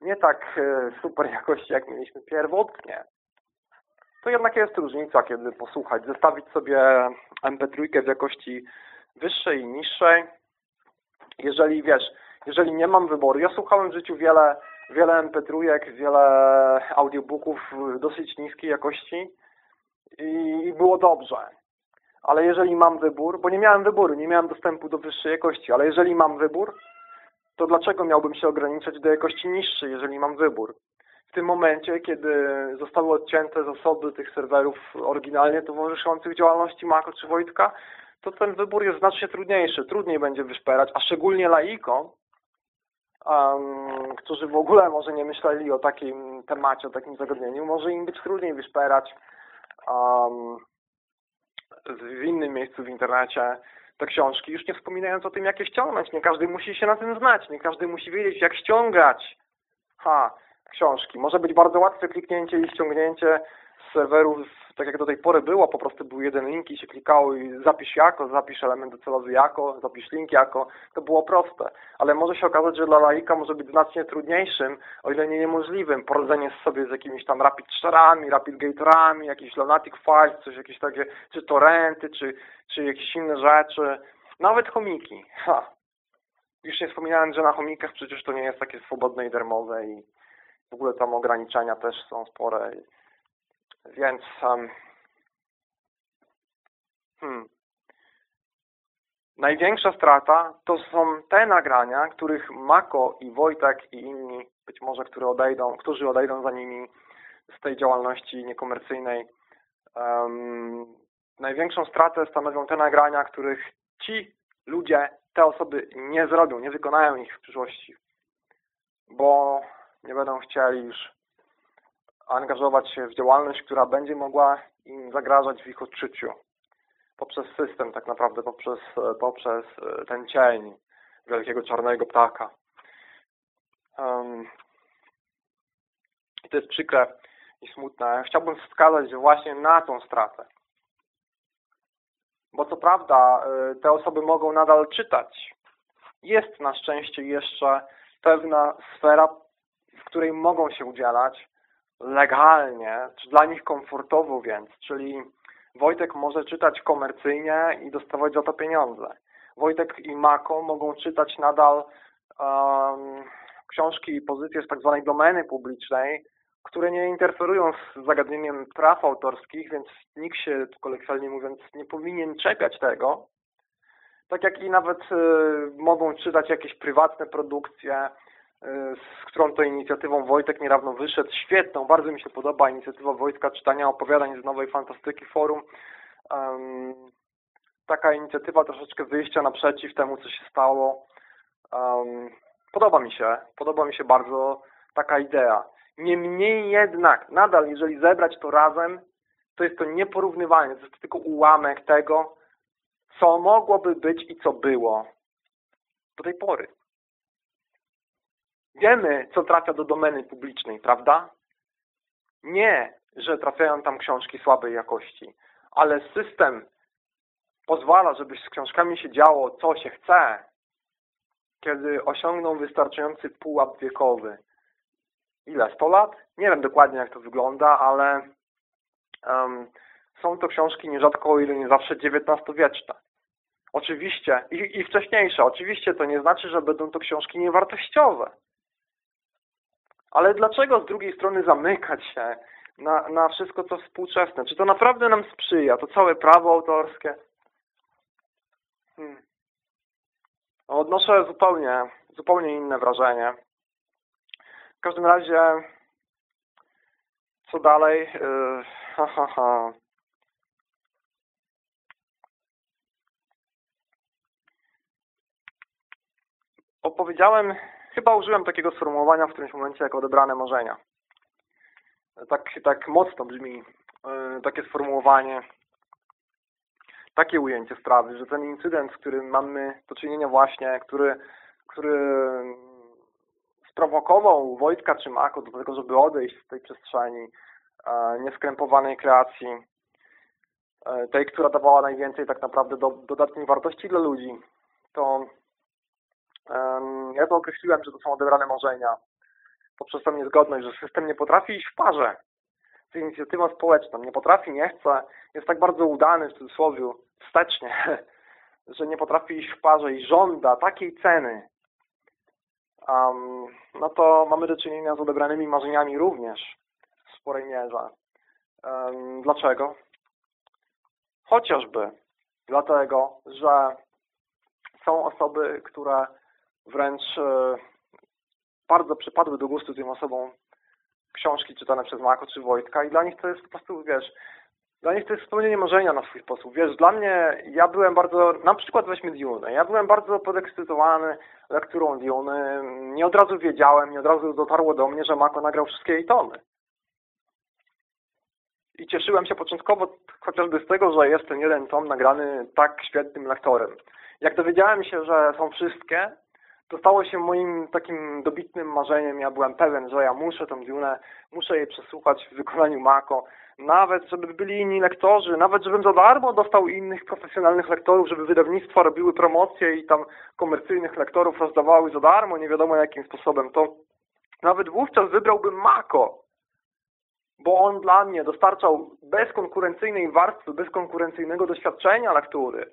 nie tak e, super jakości, jak mieliśmy pierwotnie. To jednak jest różnica, kiedy posłuchać, zestawić sobie MP3 w jakości wyższej i niższej. Jeżeli, wiesz, jeżeli nie mam wyboru, ja słuchałem w życiu wiele, wiele MP3, wiele audiobooków dosyć niskiej jakości i było dobrze ale jeżeli mam wybór, bo nie miałem wyboru, nie miałem dostępu do wyższej jakości, ale jeżeli mam wybór, to dlaczego miałbym się ograniczać do jakości niższej, jeżeli mam wybór? W tym momencie, kiedy zostały odcięte zasoby tych serwerów oryginalnie towarzyszących działalności Mako czy Wojtka, to ten wybór jest znacznie trudniejszy. Trudniej będzie wyszperać, a szczególnie laikom, um, którzy w ogóle może nie myśleli o takim temacie, o takim zagadnieniu, może im być trudniej wyszperać um, w innym miejscu w internecie te książki, już nie wspominając o tym, jak je ściągnąć. Nie każdy musi się na tym znać, nie każdy musi wiedzieć, jak ściągać ha, książki. Może być bardzo łatwe kliknięcie i ściągnięcie serwerów, tak jak do tej pory było, po prostu był jeden link i się klikało i zapisz jako, zapisz element docelowy jako, zapisz link jako, to było proste. Ale może się okazać, że dla laika może być znacznie trudniejszym, o ile nie niemożliwym, poradzenie sobie z jakimiś tam rapid sharami, rapid gatorami, jakieś lunatic files, coś jakieś takie, czy torrenty, czy, czy jakieś inne rzeczy, nawet chomiki. Ha. Już nie wspominałem, że na chomikach przecież to nie jest takie swobodne i darmowe i w ogóle tam ograniczenia też są spore. Więc um, hmm, największa strata to są te nagrania, których Mako i Wojtek i inni, być może, które odejdą, którzy odejdą za nimi z tej działalności niekomercyjnej. Um, największą stratę stanowią te nagrania, których ci ludzie, te osoby nie zrobią, nie wykonają ich w przyszłości, bo nie będą chcieli już angażować się w działalność, która będzie mogła im zagrażać w ich odczuciu poprzez system tak naprawdę, poprzez, poprzez e, ten cień wielkiego czarnego ptaka. Um, to jest przykre i smutne. Chciałbym wskazać właśnie na tą stratę. Bo co prawda e, te osoby mogą nadal czytać. Jest na szczęście jeszcze pewna sfera, w której mogą się udzielać, legalnie, czy dla nich komfortowo więc, czyli Wojtek może czytać komercyjnie i dostawać za to pieniądze. Wojtek i Mako mogą czytać nadal um, książki i pozycje z tak zwanej domeny publicznej, które nie interferują z zagadnieniem praw autorskich, więc nikt się, kolekcjonalnie mówiąc, nie powinien czepiać tego. Tak jak i nawet y, mogą czytać jakieś prywatne produkcje, z którą to inicjatywą Wojtek niedawno wyszedł. Świetną, bardzo mi się podoba inicjatywa Wojtka czytania opowiadań z Nowej Fantastyki Forum. Um, taka inicjatywa troszeczkę wyjścia naprzeciw temu, co się stało. Um, podoba mi się, podoba mi się bardzo taka idea. Niemniej jednak, nadal, jeżeli zebrać to razem, to jest to nieporównywalne, to jest tylko ułamek tego, co mogłoby być i co było do tej pory. Wiemy, co trafia do domeny publicznej, prawda? Nie, że trafiają tam książki słabej jakości, ale system pozwala, żeby z książkami się działo, co się chce, kiedy osiągną wystarczający pułap wiekowy. Ile? 100 lat? Nie wiem dokładnie, jak to wygląda, ale um, są to książki nierzadko, o ile nie zawsze XIX-wieczne. Oczywiście, i, i wcześniejsze. Oczywiście to nie znaczy, że będą to książki niewartościowe. Ale dlaczego z drugiej strony zamykać się na, na wszystko, co współczesne? Czy to naprawdę nam sprzyja? To całe prawo autorskie? Hmm. Odnoszę zupełnie, zupełnie inne wrażenie. W każdym razie, co dalej? Yy, ha, ha, ha. Opowiedziałem Chyba użyłem takiego sformułowania w którymś momencie jako odebrane marzenia. Tak, tak mocno brzmi yy, takie sformułowanie, takie ujęcie sprawy, że ten incydent, z którym mamy do czynienia właśnie, który, który sprowokował Wojtka czy Mako do tego, żeby odejść z tej przestrzeni yy, nieskrępowanej kreacji, yy, tej, która dawała najwięcej tak naprawdę do, dodatniej wartości dla ludzi, to ja to określiłem, że to są odebrane marzenia poprzez tę niezgodność, że system nie potrafi iść w parze z inicjatywą społeczną. Nie potrafi, nie chce, jest tak bardzo udany w cudzysłowie, wstecznie, że nie potrafi iść w parze i żąda takiej ceny, um, no to mamy do czynienia z odebranymi marzeniami również w sporej mierze. Um, dlaczego? Chociażby dlatego, że są osoby, które wręcz e, bardzo przypadły do gustu tym osobom książki czytane przez Mako czy Wojtka i dla nich to jest po prostu, wiesz, dla nich to jest spełnienie marzenia na swój sposób. Wiesz, dla mnie, ja byłem bardzo, na przykład weźmy Dune, ja byłem bardzo podekscytowany lekturą Dune, nie od razu wiedziałem, nie od razu dotarło do mnie, że Mako nagrał wszystkie jej tomy. I cieszyłem się początkowo chociażby z tego, że jest ten jeden tom nagrany tak świetnym lektorem. Jak dowiedziałem się, że są wszystkie, to stało się moim takim dobitnym marzeniem. Ja byłem pewien, że ja muszę tą Dune, muszę jej przesłuchać w wykonaniu Mako. Nawet, żeby byli inni lektorzy, nawet, żebym za darmo dostał innych profesjonalnych lektorów, żeby wydawnictwa robiły promocje i tam komercyjnych lektorów rozdawały za darmo, nie wiadomo jakim sposobem. To nawet wówczas wybrałbym Mako, bo on dla mnie dostarczał bezkonkurencyjnej warstwy, bezkonkurencyjnego doświadczenia lektury.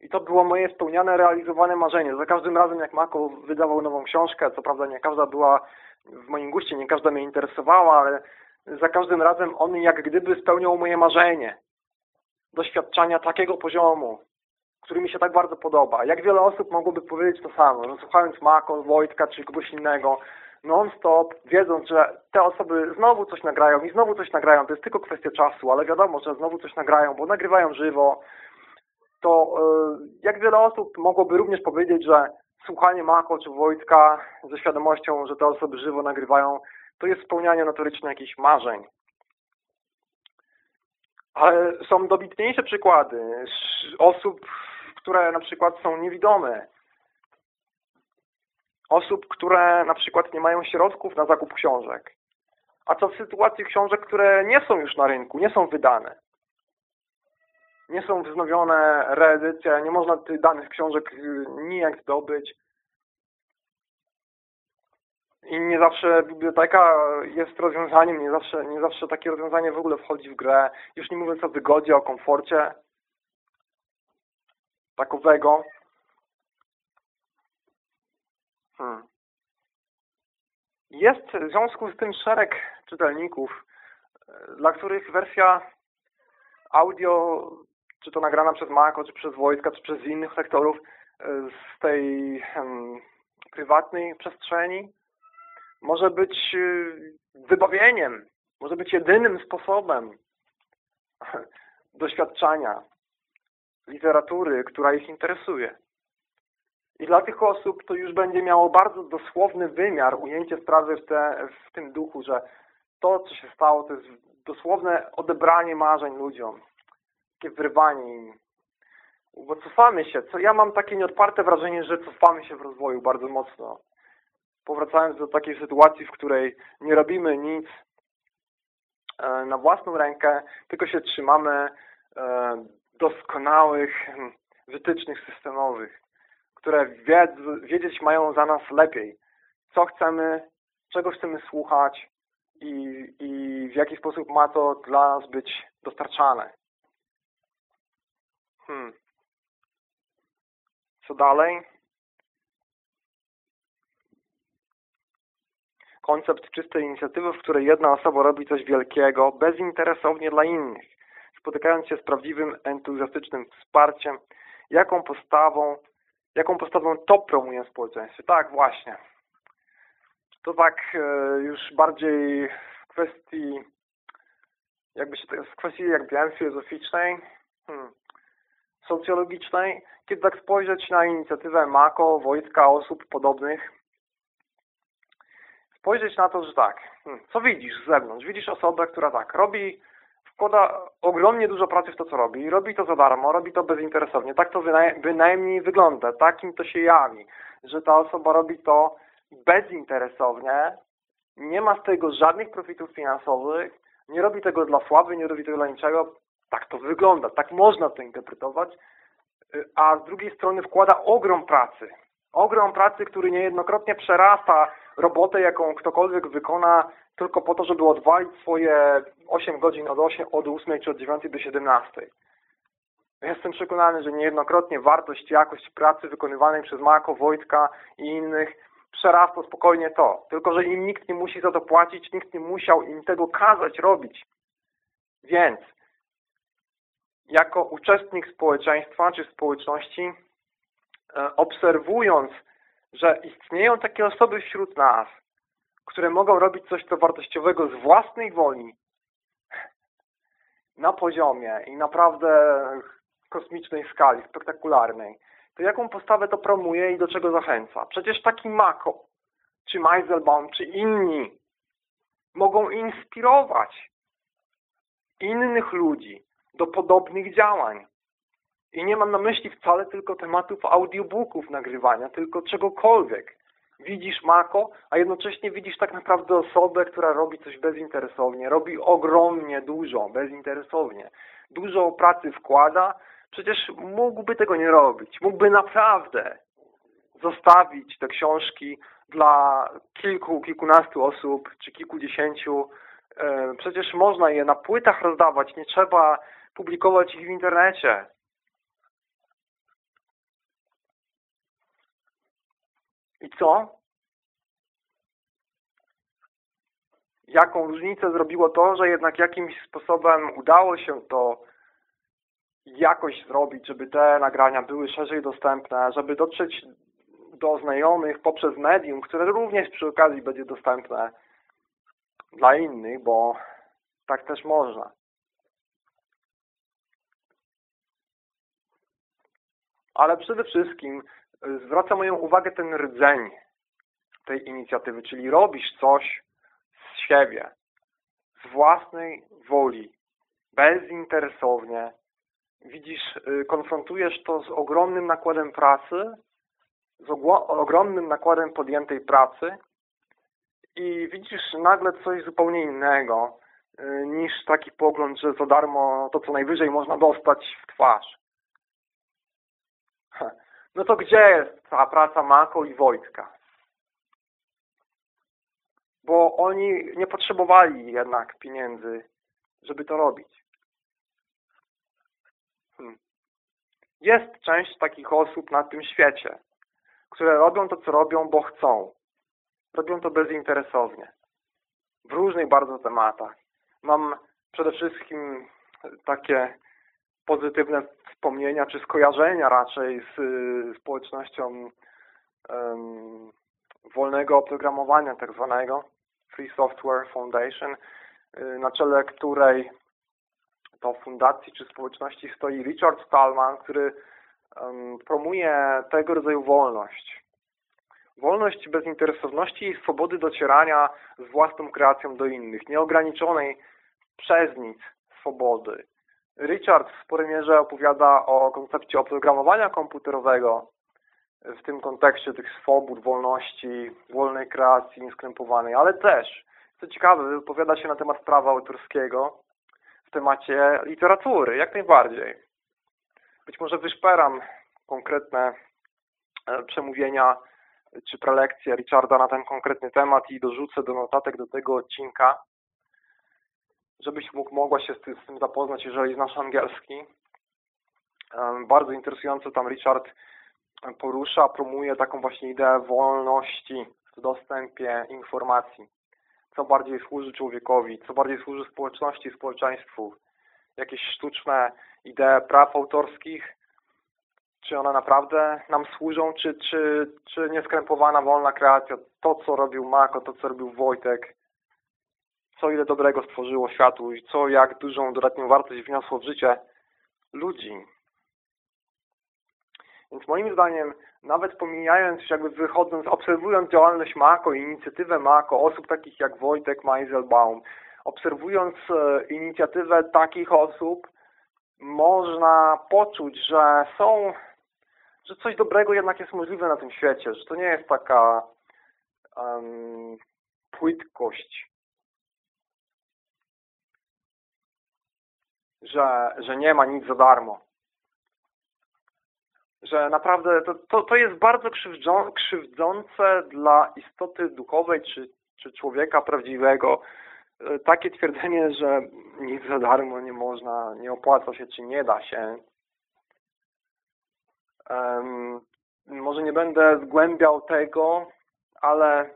I to było moje spełniane, realizowane marzenie. Za każdym razem, jak Mako wydawał nową książkę, co prawda nie każda była w moim guście, nie każda mnie interesowała, ale za każdym razem on jak gdyby spełniał moje marzenie. Doświadczenia takiego poziomu, który mi się tak bardzo podoba. Jak wiele osób mogłoby powiedzieć to samo, że słuchając Mako, Wojtka czy kogoś innego, non-stop, wiedząc, że te osoby znowu coś nagrają i znowu coś nagrają, to jest tylko kwestia czasu, ale wiadomo, że znowu coś nagrają, bo nagrywają żywo, to e, jak wiele osób mogłoby również powiedzieć, że słuchanie Mako czy Wojtka ze świadomością, że te osoby żywo nagrywają, to jest spełnianie notoryczne jakichś marzeń. Ale są dobitniejsze przykłady osób, które na przykład są niewidome. Osób, które na przykład nie mają środków na zakup książek. A co w sytuacji książek, które nie są już na rynku, nie są wydane? Nie są wznowione reedycje, nie można tych danych książek y, nijak zdobyć. I nie zawsze biblioteka jest rozwiązaniem, nie zawsze, nie zawsze takie rozwiązanie w ogóle wchodzi w grę. Już nie mówiąc o wygodzie, o komforcie takowego. Hmm. Jest w związku z tym szereg czytelników, y, dla których wersja audio czy to nagrana przez Mako, czy przez Wojtka, czy przez innych lektorów e, z tej um, prywatnej przestrzeni, może być e, wybawieniem, może być jedynym sposobem doświadczania literatury, która ich interesuje. I dla tych osób to już będzie miało bardzo dosłowny wymiar, ujęcie sprawy w, te, w tym duchu, że to, co się stało, to jest dosłowne odebranie marzeń ludziom takie wyrwanie im. Bo cofamy się. Co, ja mam takie nieodparte wrażenie, że cofamy się w rozwoju bardzo mocno. Powracając do takiej sytuacji, w której nie robimy nic e, na własną rękę, tylko się trzymamy e, doskonałych hmm, wytycznych systemowych, które wiedzieć mają za nas lepiej, co chcemy, czego chcemy słuchać i, i w jaki sposób ma to dla nas być dostarczane. Hmm. Co dalej? Koncept czystej inicjatywy, w której jedna osoba robi coś wielkiego, bezinteresownie dla innych, spotykając się z prawdziwym, entuzjastycznym wsparciem, jaką postawą, jaką postawą to promuje społeczeństwo. Tak, właśnie. To tak e, już bardziej w kwestii, jakby się w kwestii jakby filozoficznej, hmm socjologicznej, kiedy tak spojrzeć na inicjatywę MAKO, Wojtka, osób podobnych, spojrzeć na to, że tak, hmm, co widzisz z zewnątrz? Widzisz osobę, która tak, robi, wkłada ogromnie dużo pracy w to, co robi, robi to za darmo, robi to bezinteresownie, tak to bynajmniej wygląda, takim to się jawi, że ta osoba robi to bezinteresownie, nie ma z tego żadnych profitów finansowych, nie robi tego dla sławy, nie robi tego dla niczego, tak to wygląda, tak można to interpretować, a z drugiej strony wkłada ogrom pracy. Ogrom pracy, który niejednokrotnie przerasta robotę, jaką ktokolwiek wykona tylko po to, żeby odwalić swoje 8 godzin od 8, od 8 czy od 9 do 17. Jestem przekonany, że niejednokrotnie wartość jakość pracy wykonywanej przez Marko, Wojtka i innych przerasta spokojnie to. Tylko, że im nikt nie musi za to płacić, nikt nie musiał im tego kazać robić. Więc jako uczestnik społeczeństwa czy społeczności, e, obserwując, że istnieją takie osoby wśród nas, które mogą robić coś to wartościowego z własnej woli, na poziomie i naprawdę kosmicznej skali, spektakularnej, to jaką postawę to promuje i do czego zachęca? Przecież taki Mako, czy Meiselbaum, czy inni mogą inspirować innych ludzi do podobnych działań. I nie mam na myśli wcale tylko tematów audiobooków nagrywania, tylko czegokolwiek. Widzisz Mako, a jednocześnie widzisz tak naprawdę osobę, która robi coś bezinteresownie, robi ogromnie dużo, bezinteresownie. Dużo pracy wkłada, przecież mógłby tego nie robić. Mógłby naprawdę zostawić te książki dla kilku, kilkunastu osób, czy kilkudziesięciu. E, przecież można je na płytach rozdawać, nie trzeba publikować ich w internecie. I co? Jaką różnicę zrobiło to, że jednak jakimś sposobem udało się to jakoś zrobić, żeby te nagrania były szerzej dostępne, żeby dotrzeć do znajomych poprzez medium, które również przy okazji będzie dostępne dla innych, bo tak też można. Ale przede wszystkim zwraca moją uwagę ten rdzeń tej inicjatywy, czyli robisz coś z siebie, z własnej woli, bezinteresownie. Widzisz, y, konfrontujesz to z ogromnym nakładem pracy, z ogromnym nakładem podjętej pracy i widzisz nagle coś zupełnie innego y, niż taki pogląd, że za darmo to co najwyżej można dostać w twarz. No to gdzie jest ta praca Mako i Wojtka? Bo oni nie potrzebowali jednak pieniędzy, żeby to robić. Hmm. Jest część takich osób na tym świecie, które robią to, co robią, bo chcą. Robią to bezinteresownie. W różnych bardzo tematach. Mam przede wszystkim takie pozytywne wspomnienia, czy skojarzenia raczej z społecznością um, wolnego oprogramowania tak zwanego Free Software Foundation, y, na czele której to fundacji czy społeczności stoi Richard Stallman, który promuje tego rodzaju wolność. Wolność bezinteresowności i swobody docierania z własną kreacją do innych, nieograniczonej przez nic swobody. Richard w sporej mierze opowiada o koncepcie oprogramowania komputerowego w tym kontekście tych swobód, wolności, wolnej kreacji nieskrępowanej, ale też, co ciekawe, wypowiada się na temat prawa autorskiego w temacie literatury, jak najbardziej. Być może wyszperam konkretne e, przemówienia czy prelekcje Richarda na ten konkretny temat i dorzucę do notatek do tego odcinka żebyś mógł, mogła się z tym, z tym zapoznać, jeżeli znasz angielski. Bardzo interesująco tam Richard porusza, promuje taką właśnie ideę wolności w dostępie informacji. Co bardziej służy człowiekowi, co bardziej służy społeczności, społeczeństwu. Jakieś sztuczne idee praw autorskich, czy one naprawdę nam służą, czy, czy, czy nieskrępowana wolna kreacja, to co robił Mako, to co robił Wojtek, co ile dobrego stworzyło światu i co jak dużą dodatnią wartość wniosło w życie ludzi. Więc moim zdaniem, nawet pomijając, jakby wychodząc, obserwując działalność MAKO, inicjatywę MAKO, osób takich jak Wojtek Meiselbaum, obserwując e, inicjatywę takich osób, można poczuć, że są, że coś dobrego jednak jest możliwe na tym świecie, że to nie jest taka um, płytkość, że, że nie ma nic za darmo. Że naprawdę to, to, to jest bardzo krzywdzące dla istoty duchowej czy, czy człowieka prawdziwego. E, takie twierdzenie, że nic za darmo nie można, nie opłaca się, czy nie da się. Um, może nie będę zgłębiał tego, ale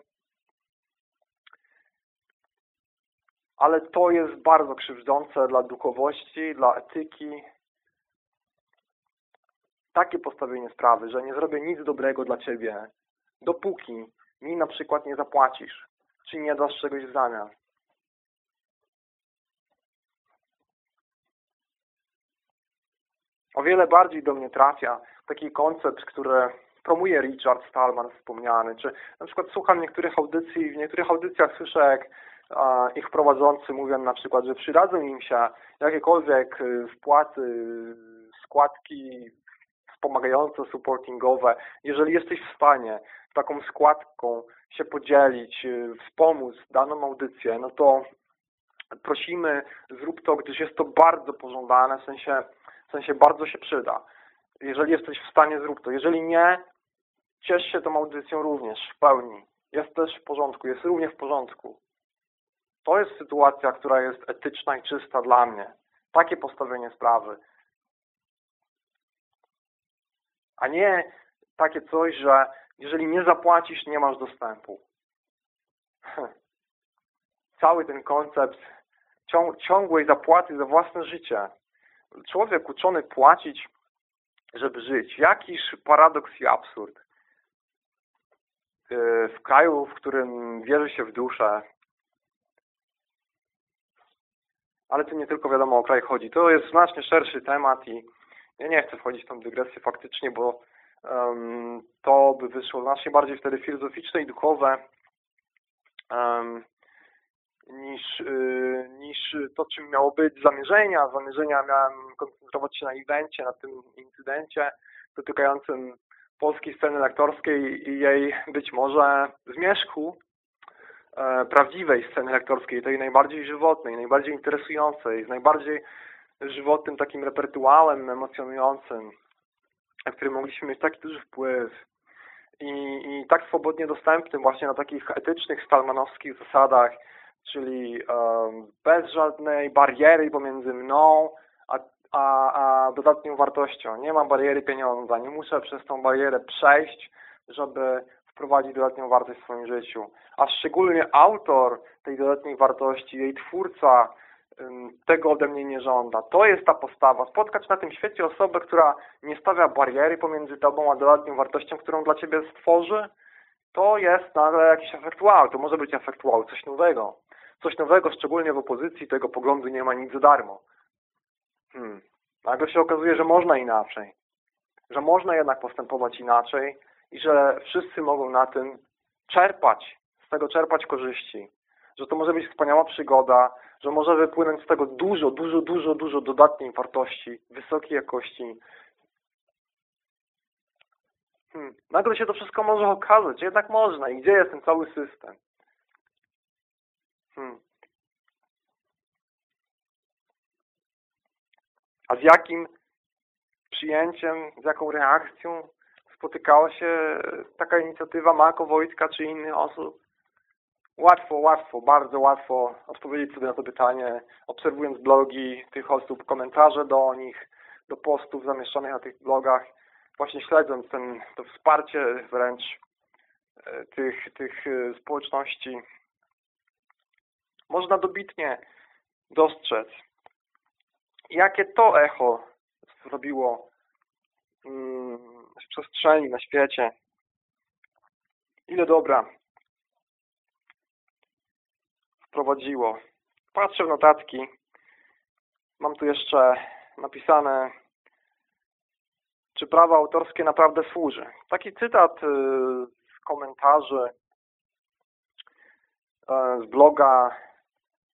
ale to jest bardzo krzywdzące dla duchowości, dla etyki. Takie postawienie sprawy, że nie zrobię nic dobrego dla Ciebie, dopóki mi na przykład nie zapłacisz, czy nie dasz czegoś w zamian. O wiele bardziej do mnie trafia taki koncept, który promuje Richard Stallman wspomniany, czy na przykład słucham niektórych audycji, w niektórych audycjach słyszę, jak ich prowadzący mówią na przykład, że przydadzą im się jakiekolwiek y, wpłaty, składki wspomagające, supportingowe. Jeżeli jesteś w stanie taką składką się podzielić, y, wspomóc daną audycję, no to prosimy, zrób to, gdyż jest to bardzo pożądane, w sensie, w sensie bardzo się przyda. Jeżeli jesteś w stanie, zrób to. Jeżeli nie, ciesz się tą audycją również w pełni. Jest też w porządku, jest równie w porządku. To jest sytuacja, która jest etyczna i czysta dla mnie. Takie postawienie sprawy. A nie takie coś, że jeżeli nie zapłacisz, nie masz dostępu. Cały ten koncept ciągłej zapłaty za własne życie. Człowiek uczony płacić, żeby żyć. Jakiż paradoks i absurd. Y, w kraju, w którym wierzy się w duszę, ale tu nie tylko wiadomo o kraj chodzi. To jest znacznie szerszy temat i ja nie chcę wchodzić w tą dygresję faktycznie, bo um, to by wyszło znacznie bardziej wtedy filozoficzne i duchowe um, niż, yy, niż to, czym miało być zamierzenia. Zamierzenia miałem koncentrować się na evencie, na tym incydencie dotykającym polskiej sceny lektorskiej i jej być może zmierzchu, prawdziwej sceny lektorskiej, tej najbardziej żywotnej, najbardziej interesującej, z najbardziej żywotnym takim repertualem emocjonującym, w którym mogliśmy mieć taki duży wpływ i, i tak swobodnie dostępnym właśnie na takich etycznych, stalmanowskich zasadach, czyli um, bez żadnej bariery pomiędzy mną a, a, a dodatnią wartością. Nie ma bariery pieniądza, nie muszę przez tą barierę przejść, żeby wprowadzić dodatnią wartość w swoim życiu. A szczególnie autor tej dodatniej wartości, jej twórca tego ode mnie nie żąda. To jest ta postawa. Spotkać na tym świecie osobę, która nie stawia bariery pomiędzy tobą a dodatnią wartością, którą dla ciebie stworzy, to jest nagle jakiś efekt wow. To może być efekt wow, coś nowego. Coś nowego, szczególnie w opozycji tego poglądu nie ma nic za darmo. Hmm. Nagle się okazuje, że można inaczej. Że można jednak postępować inaczej i że wszyscy mogą na tym czerpać, z tego czerpać korzyści. Że to może być wspaniała przygoda, że może wypłynąć z tego dużo, dużo, dużo, dużo dodatniej wartości, wysokiej jakości. Hmm. Nagle się to wszystko może okazać, jednak można. I gdzie jest ten cały system? Hmm. A z jakim przyjęciem, z jaką reakcją spotykała się taka inicjatywa Marko Wojtka czy innych osób? Łatwo, łatwo, bardzo łatwo odpowiedzieć sobie na to pytanie, obserwując blogi tych osób, komentarze do nich, do postów zamieszczonych na tych blogach, właśnie śledząc ten, to wsparcie wręcz e, tych, tych e, społeczności, można dobitnie dostrzec, jakie to echo zrobiło mm, w przestrzeni, na świecie. Ile dobra wprowadziło. Patrzę w notatki. Mam tu jeszcze napisane czy prawo autorskie naprawdę służy. Taki cytat y, z komentarzy y, z bloga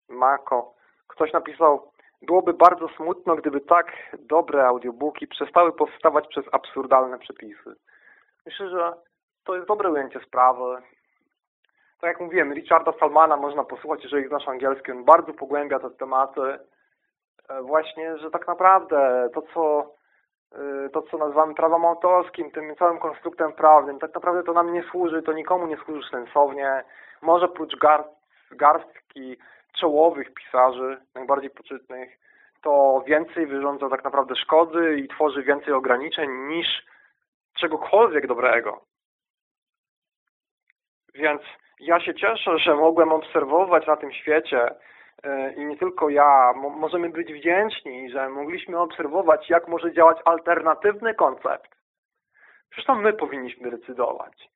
Mako. Ktoś napisał Byłoby bardzo smutno, gdyby tak dobre audiobooki przestały powstawać przez absurdalne przepisy. Myślę, że to jest dobre ujęcie sprawy. Tak jak mówiłem, Richarda Salmana można posłuchać, jeżeli znasz angielski. On bardzo pogłębia te tematy. E, właśnie, że tak naprawdę to, co e, to, co nazywamy prawem autorskim, tym całym konstruktem prawnym, tak naprawdę to nam nie służy, to nikomu nie służy sensownie. Może prócz garstki czołowych pisarzy, najbardziej poczytnych, to więcej wyrządza tak naprawdę szkody i tworzy więcej ograniczeń niż czegokolwiek dobrego. Więc ja się cieszę, że mogłem obserwować na tym świecie e, i nie tylko ja, możemy być wdzięczni, że mogliśmy obserwować, jak może działać alternatywny koncept. To my powinniśmy decydować.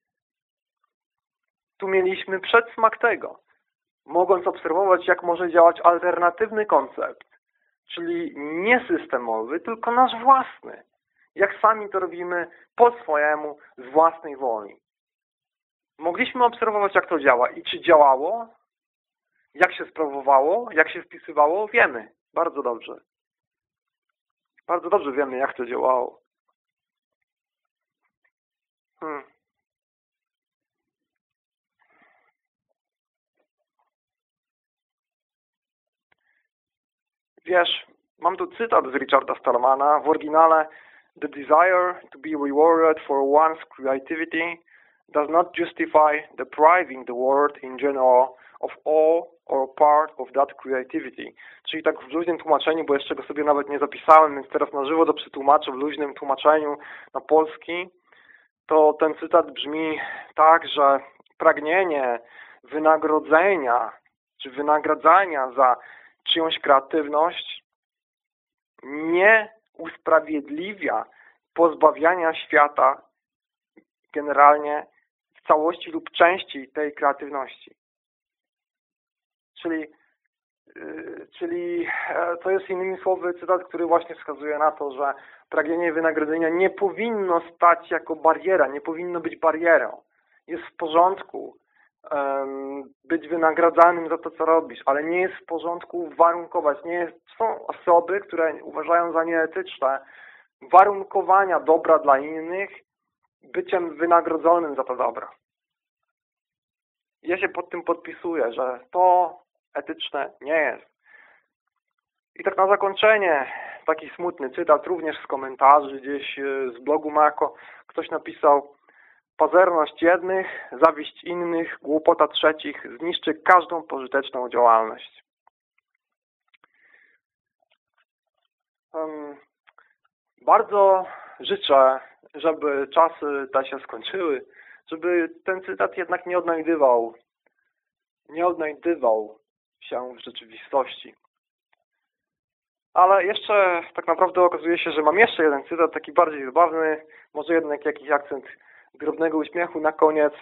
Tu mieliśmy przedsmak tego mogąc obserwować, jak może działać alternatywny koncept, czyli nie systemowy, tylko nasz własny. Jak sami to robimy po swojemu, z własnej woli. Mogliśmy obserwować, jak to działa i czy działało, Jak się sprawowało, jak się wpisywało, wiemy. Bardzo dobrze. Bardzo dobrze wiemy, jak to działało. Hmm. Wiesz, mam tu cytat z Richarda Stallmana w oryginale The desire to be rewarded for one's creativity does not justify depriving the world in general of all or part of that creativity. Czyli tak w luźnym tłumaczeniu, bo jeszcze go sobie nawet nie zapisałem, więc teraz na żywo to przetłumaczę w luźnym tłumaczeniu na polski, to ten cytat brzmi tak, że pragnienie wynagrodzenia czy wynagradzania za czyjąś kreatywność nie usprawiedliwia pozbawiania świata generalnie w całości lub części tej kreatywności. Czyli, yy, czyli e, to jest innymi słowy cytat, który właśnie wskazuje na to, że pragnienie wynagrodzenia nie powinno stać jako bariera, nie powinno być barierą. Jest w porządku być wynagradzanym za to, co robisz, ale nie jest w porządku warunkować. Nie jest, są osoby, które uważają za nieetyczne warunkowania dobra dla innych byciem wynagrodzonym za to dobro. Ja się pod tym podpisuję, że to etyczne nie jest. I tak na zakończenie taki smutny cytat, również z komentarzy gdzieś e, z blogu Mako. Ktoś napisał Pazerność jednych, zawiść innych, głupota trzecich zniszczy każdą pożyteczną działalność. Bardzo życzę, żeby czasy te się skończyły, żeby ten cytat jednak nie odnajdywał, nie odnajdywał się w rzeczywistości. Ale jeszcze tak naprawdę okazuje się, że mam jeszcze jeden cytat, taki bardziej zabawny, może jednak jakiś akcent drobnego uśmiechu na koniec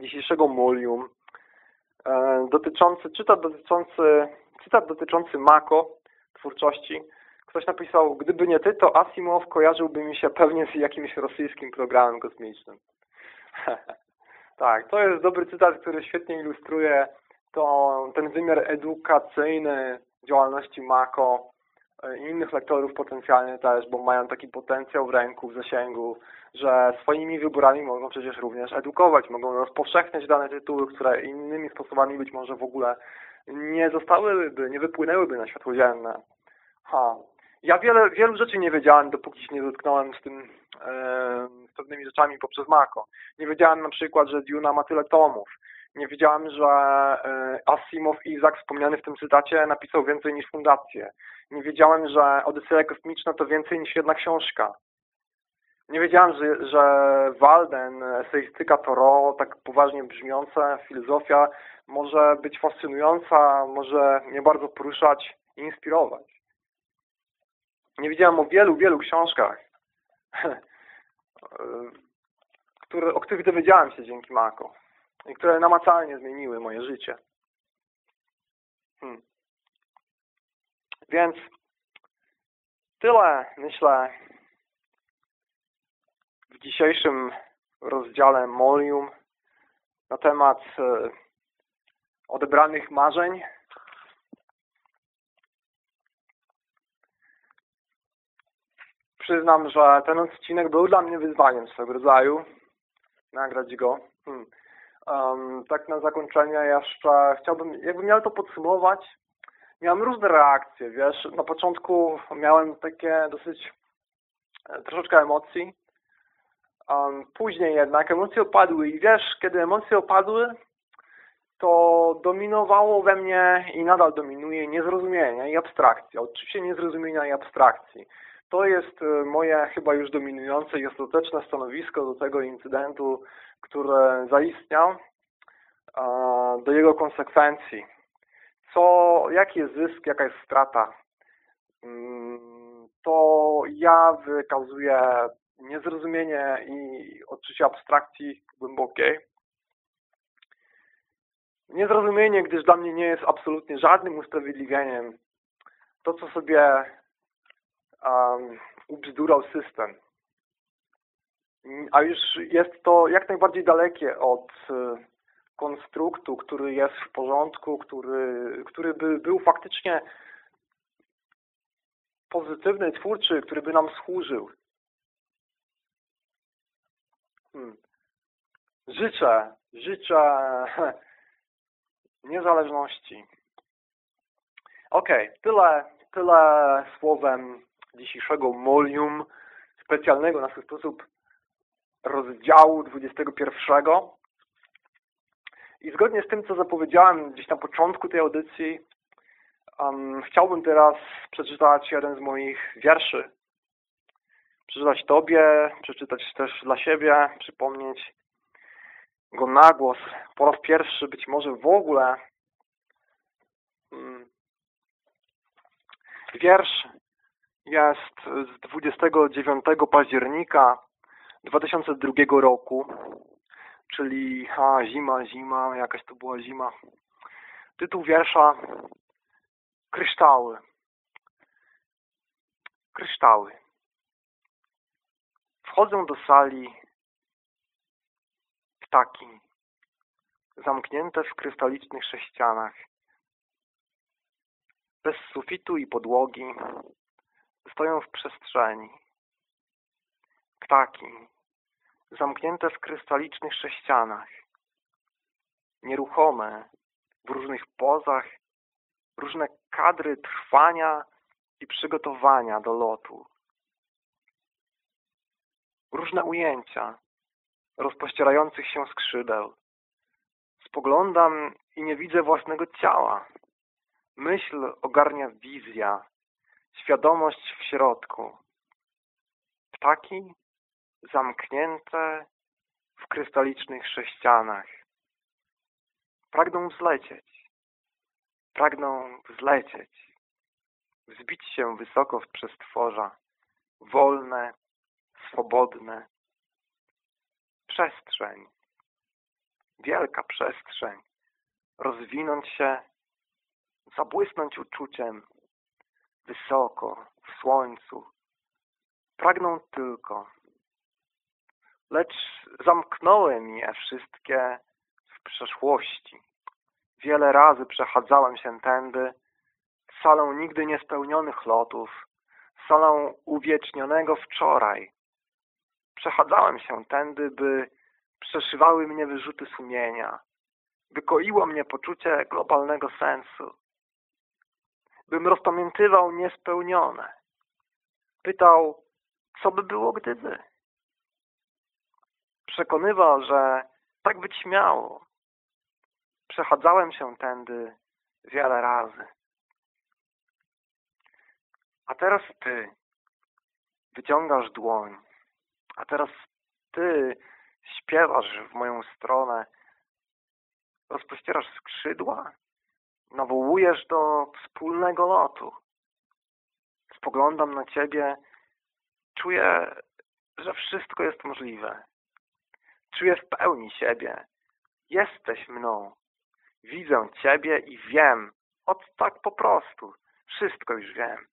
dzisiejszego molium, e, dotyczący, czytat dotyczący, cytat dotyczący Mako, twórczości. Ktoś napisał, gdyby nie ty, to Asimov kojarzyłby mi się pewnie z jakimś rosyjskim programem kosmicznym. tak, to jest dobry cytat, który świetnie ilustruje to, ten wymiar edukacyjny działalności Mako innych lektorów potencjalnie też, bo mają taki potencjał w ręku, w zasięgu, że swoimi wyborami mogą przecież również edukować, mogą rozpowszechniać dane tytuły, które innymi sposobami być może w ogóle nie zostałyby, nie wypłynęłyby na światło dzienne. Ha. Ja wiele, wielu rzeczy nie wiedziałem, dopóki się nie dotknąłem z tym, e, z pewnymi rzeczami poprzez Mako. Nie wiedziałem na przykład, że Duna ma tyle tomów. Nie wiedziałem, że e, Asimov Izak wspomniany w tym cytacie napisał więcej niż fundację. Nie wiedziałem, że Odyseja Kosmiczna to więcej niż jedna książka. Nie wiedziałem, że, że Walden, eseistyka Toro, tak poważnie brzmiąca filozofia, może być fascynująca, może mnie bardzo poruszać i inspirować. Nie wiedziałem o wielu, wielu książkach, które, o których dowiedziałem się dzięki Mako i które namacalnie zmieniły moje życie. Hmm. Więc tyle, myślę, w dzisiejszym rozdziale Molium na temat e, odebranych marzeń. Przyznam, że ten odcinek był dla mnie wyzwaniem swego rodzaju. Nagrać go. Hmm. Um, tak na zakończenie jeszcze chciałbym, jakbym miał to podsumować, miałem różne reakcje, wiesz, na początku miałem takie dosyć e, troszeczkę emocji, um, później jednak emocje opadły i wiesz, kiedy emocje opadły, to dominowało we mnie i nadal dominuje niezrozumienie i abstrakcja. Oczywiście niezrozumienia i abstrakcji. To jest e, moje chyba już dominujące i ostateczne stanowisko do tego incydentu, który zaistniał, do jego konsekwencji. Co, jaki jest zysk, jaka jest strata? Mm, to ja wykazuję niezrozumienie i odczucie abstrakcji głębokiej. Niezrozumienie, gdyż dla mnie nie jest absolutnie żadnym usprawiedliwieniem to, co sobie um, ubzdurał system. A już jest to jak najbardziej dalekie od konstruktu, który jest w porządku, który, który by był faktycznie pozytywny, twórczy, który by nam służył. Hmm. Życzę, życzę niezależności. Ok, tyle, tyle słowem dzisiejszego molium specjalnego na swój sposób rozdziału 21. I zgodnie z tym, co zapowiedziałem gdzieś na początku tej audycji, um, chciałbym teraz przeczytać jeden z moich wierszy. Przeczytać Tobie, przeczytać też dla siebie, przypomnieć go na głos. Po raz pierwszy być może w ogóle. Um, wiersz jest z 29 października 2002 roku, czyli zima, zima, jakaś to była zima. Tytuł wiersza Kryształy. Kryształy. Wchodzą do sali ptaki, zamknięte w krystalicznych sześcianach. Bez sufitu i podłogi stoją w przestrzeni. Ptaki, zamknięte w krystalicznych sześcianach, nieruchome, w różnych pozach, różne kadry trwania i przygotowania do lotu. Różne ujęcia rozpościerających się skrzydeł. Spoglądam i nie widzę własnego ciała. Myśl ogarnia wizja, świadomość w środku. Ptaki zamknięte w krystalicznych sześcianach. Pragną wzlecieć. Pragną wzlecieć. Wzbić się wysoko w przestworza. Wolne, swobodne. Przestrzeń. Wielka przestrzeń. Rozwinąć się, zabłysnąć uczuciem. Wysoko, w słońcu. Pragną tylko lecz zamknąłem je wszystkie w przeszłości. Wiele razy przechadzałem się tędy, salą nigdy niespełnionych lotów, salą uwiecznionego wczoraj. Przechadzałem się tędy, by przeszywały mnie wyrzuty sumienia, by koiło mnie poczucie globalnego sensu, bym rozpamiętywał niespełnione. Pytał, co by było gdyby? Przekonywał, że tak być miało. Przechadzałem się tędy wiele razy. A teraz Ty wyciągasz dłoń, a teraz Ty śpiewasz w moją stronę, rozpościerasz skrzydła, nawołujesz do wspólnego lotu. Spoglądam na Ciebie, czuję, że wszystko jest możliwe. Czuję w pełni siebie. Jesteś mną. Widzę Ciebie i wiem. Od tak po prostu. Wszystko już wiem.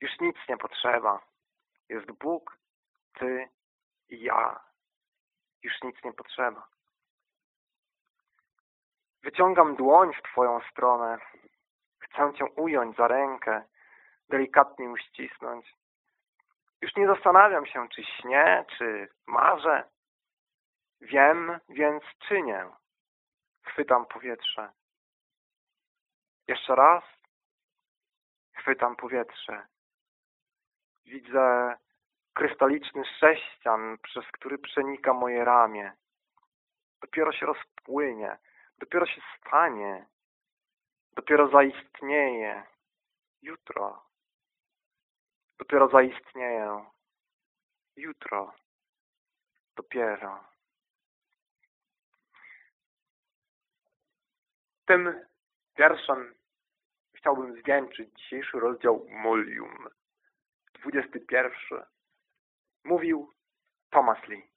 Już nic nie potrzeba. Jest Bóg, Ty i ja. Już nic nie potrzeba. Wyciągam dłoń w Twoją stronę. Chcę Cię ująć za rękę, delikatnie uścisnąć. Już nie zastanawiam się, czy śnię, czy marzę. Wiem, więc czynię. Chwytam powietrze. Jeszcze raz. Chwytam powietrze. Widzę krystaliczny sześcian, przez który przenika moje ramię. Dopiero się rozpłynie. Dopiero się stanie. Dopiero zaistnieje. Jutro. Dopiero zaistnieję. Jutro. Dopiero. Tym wierszem chciałbym zwieńczyć dzisiejszy rozdział Molium. 21. Mówił Thomas Lee.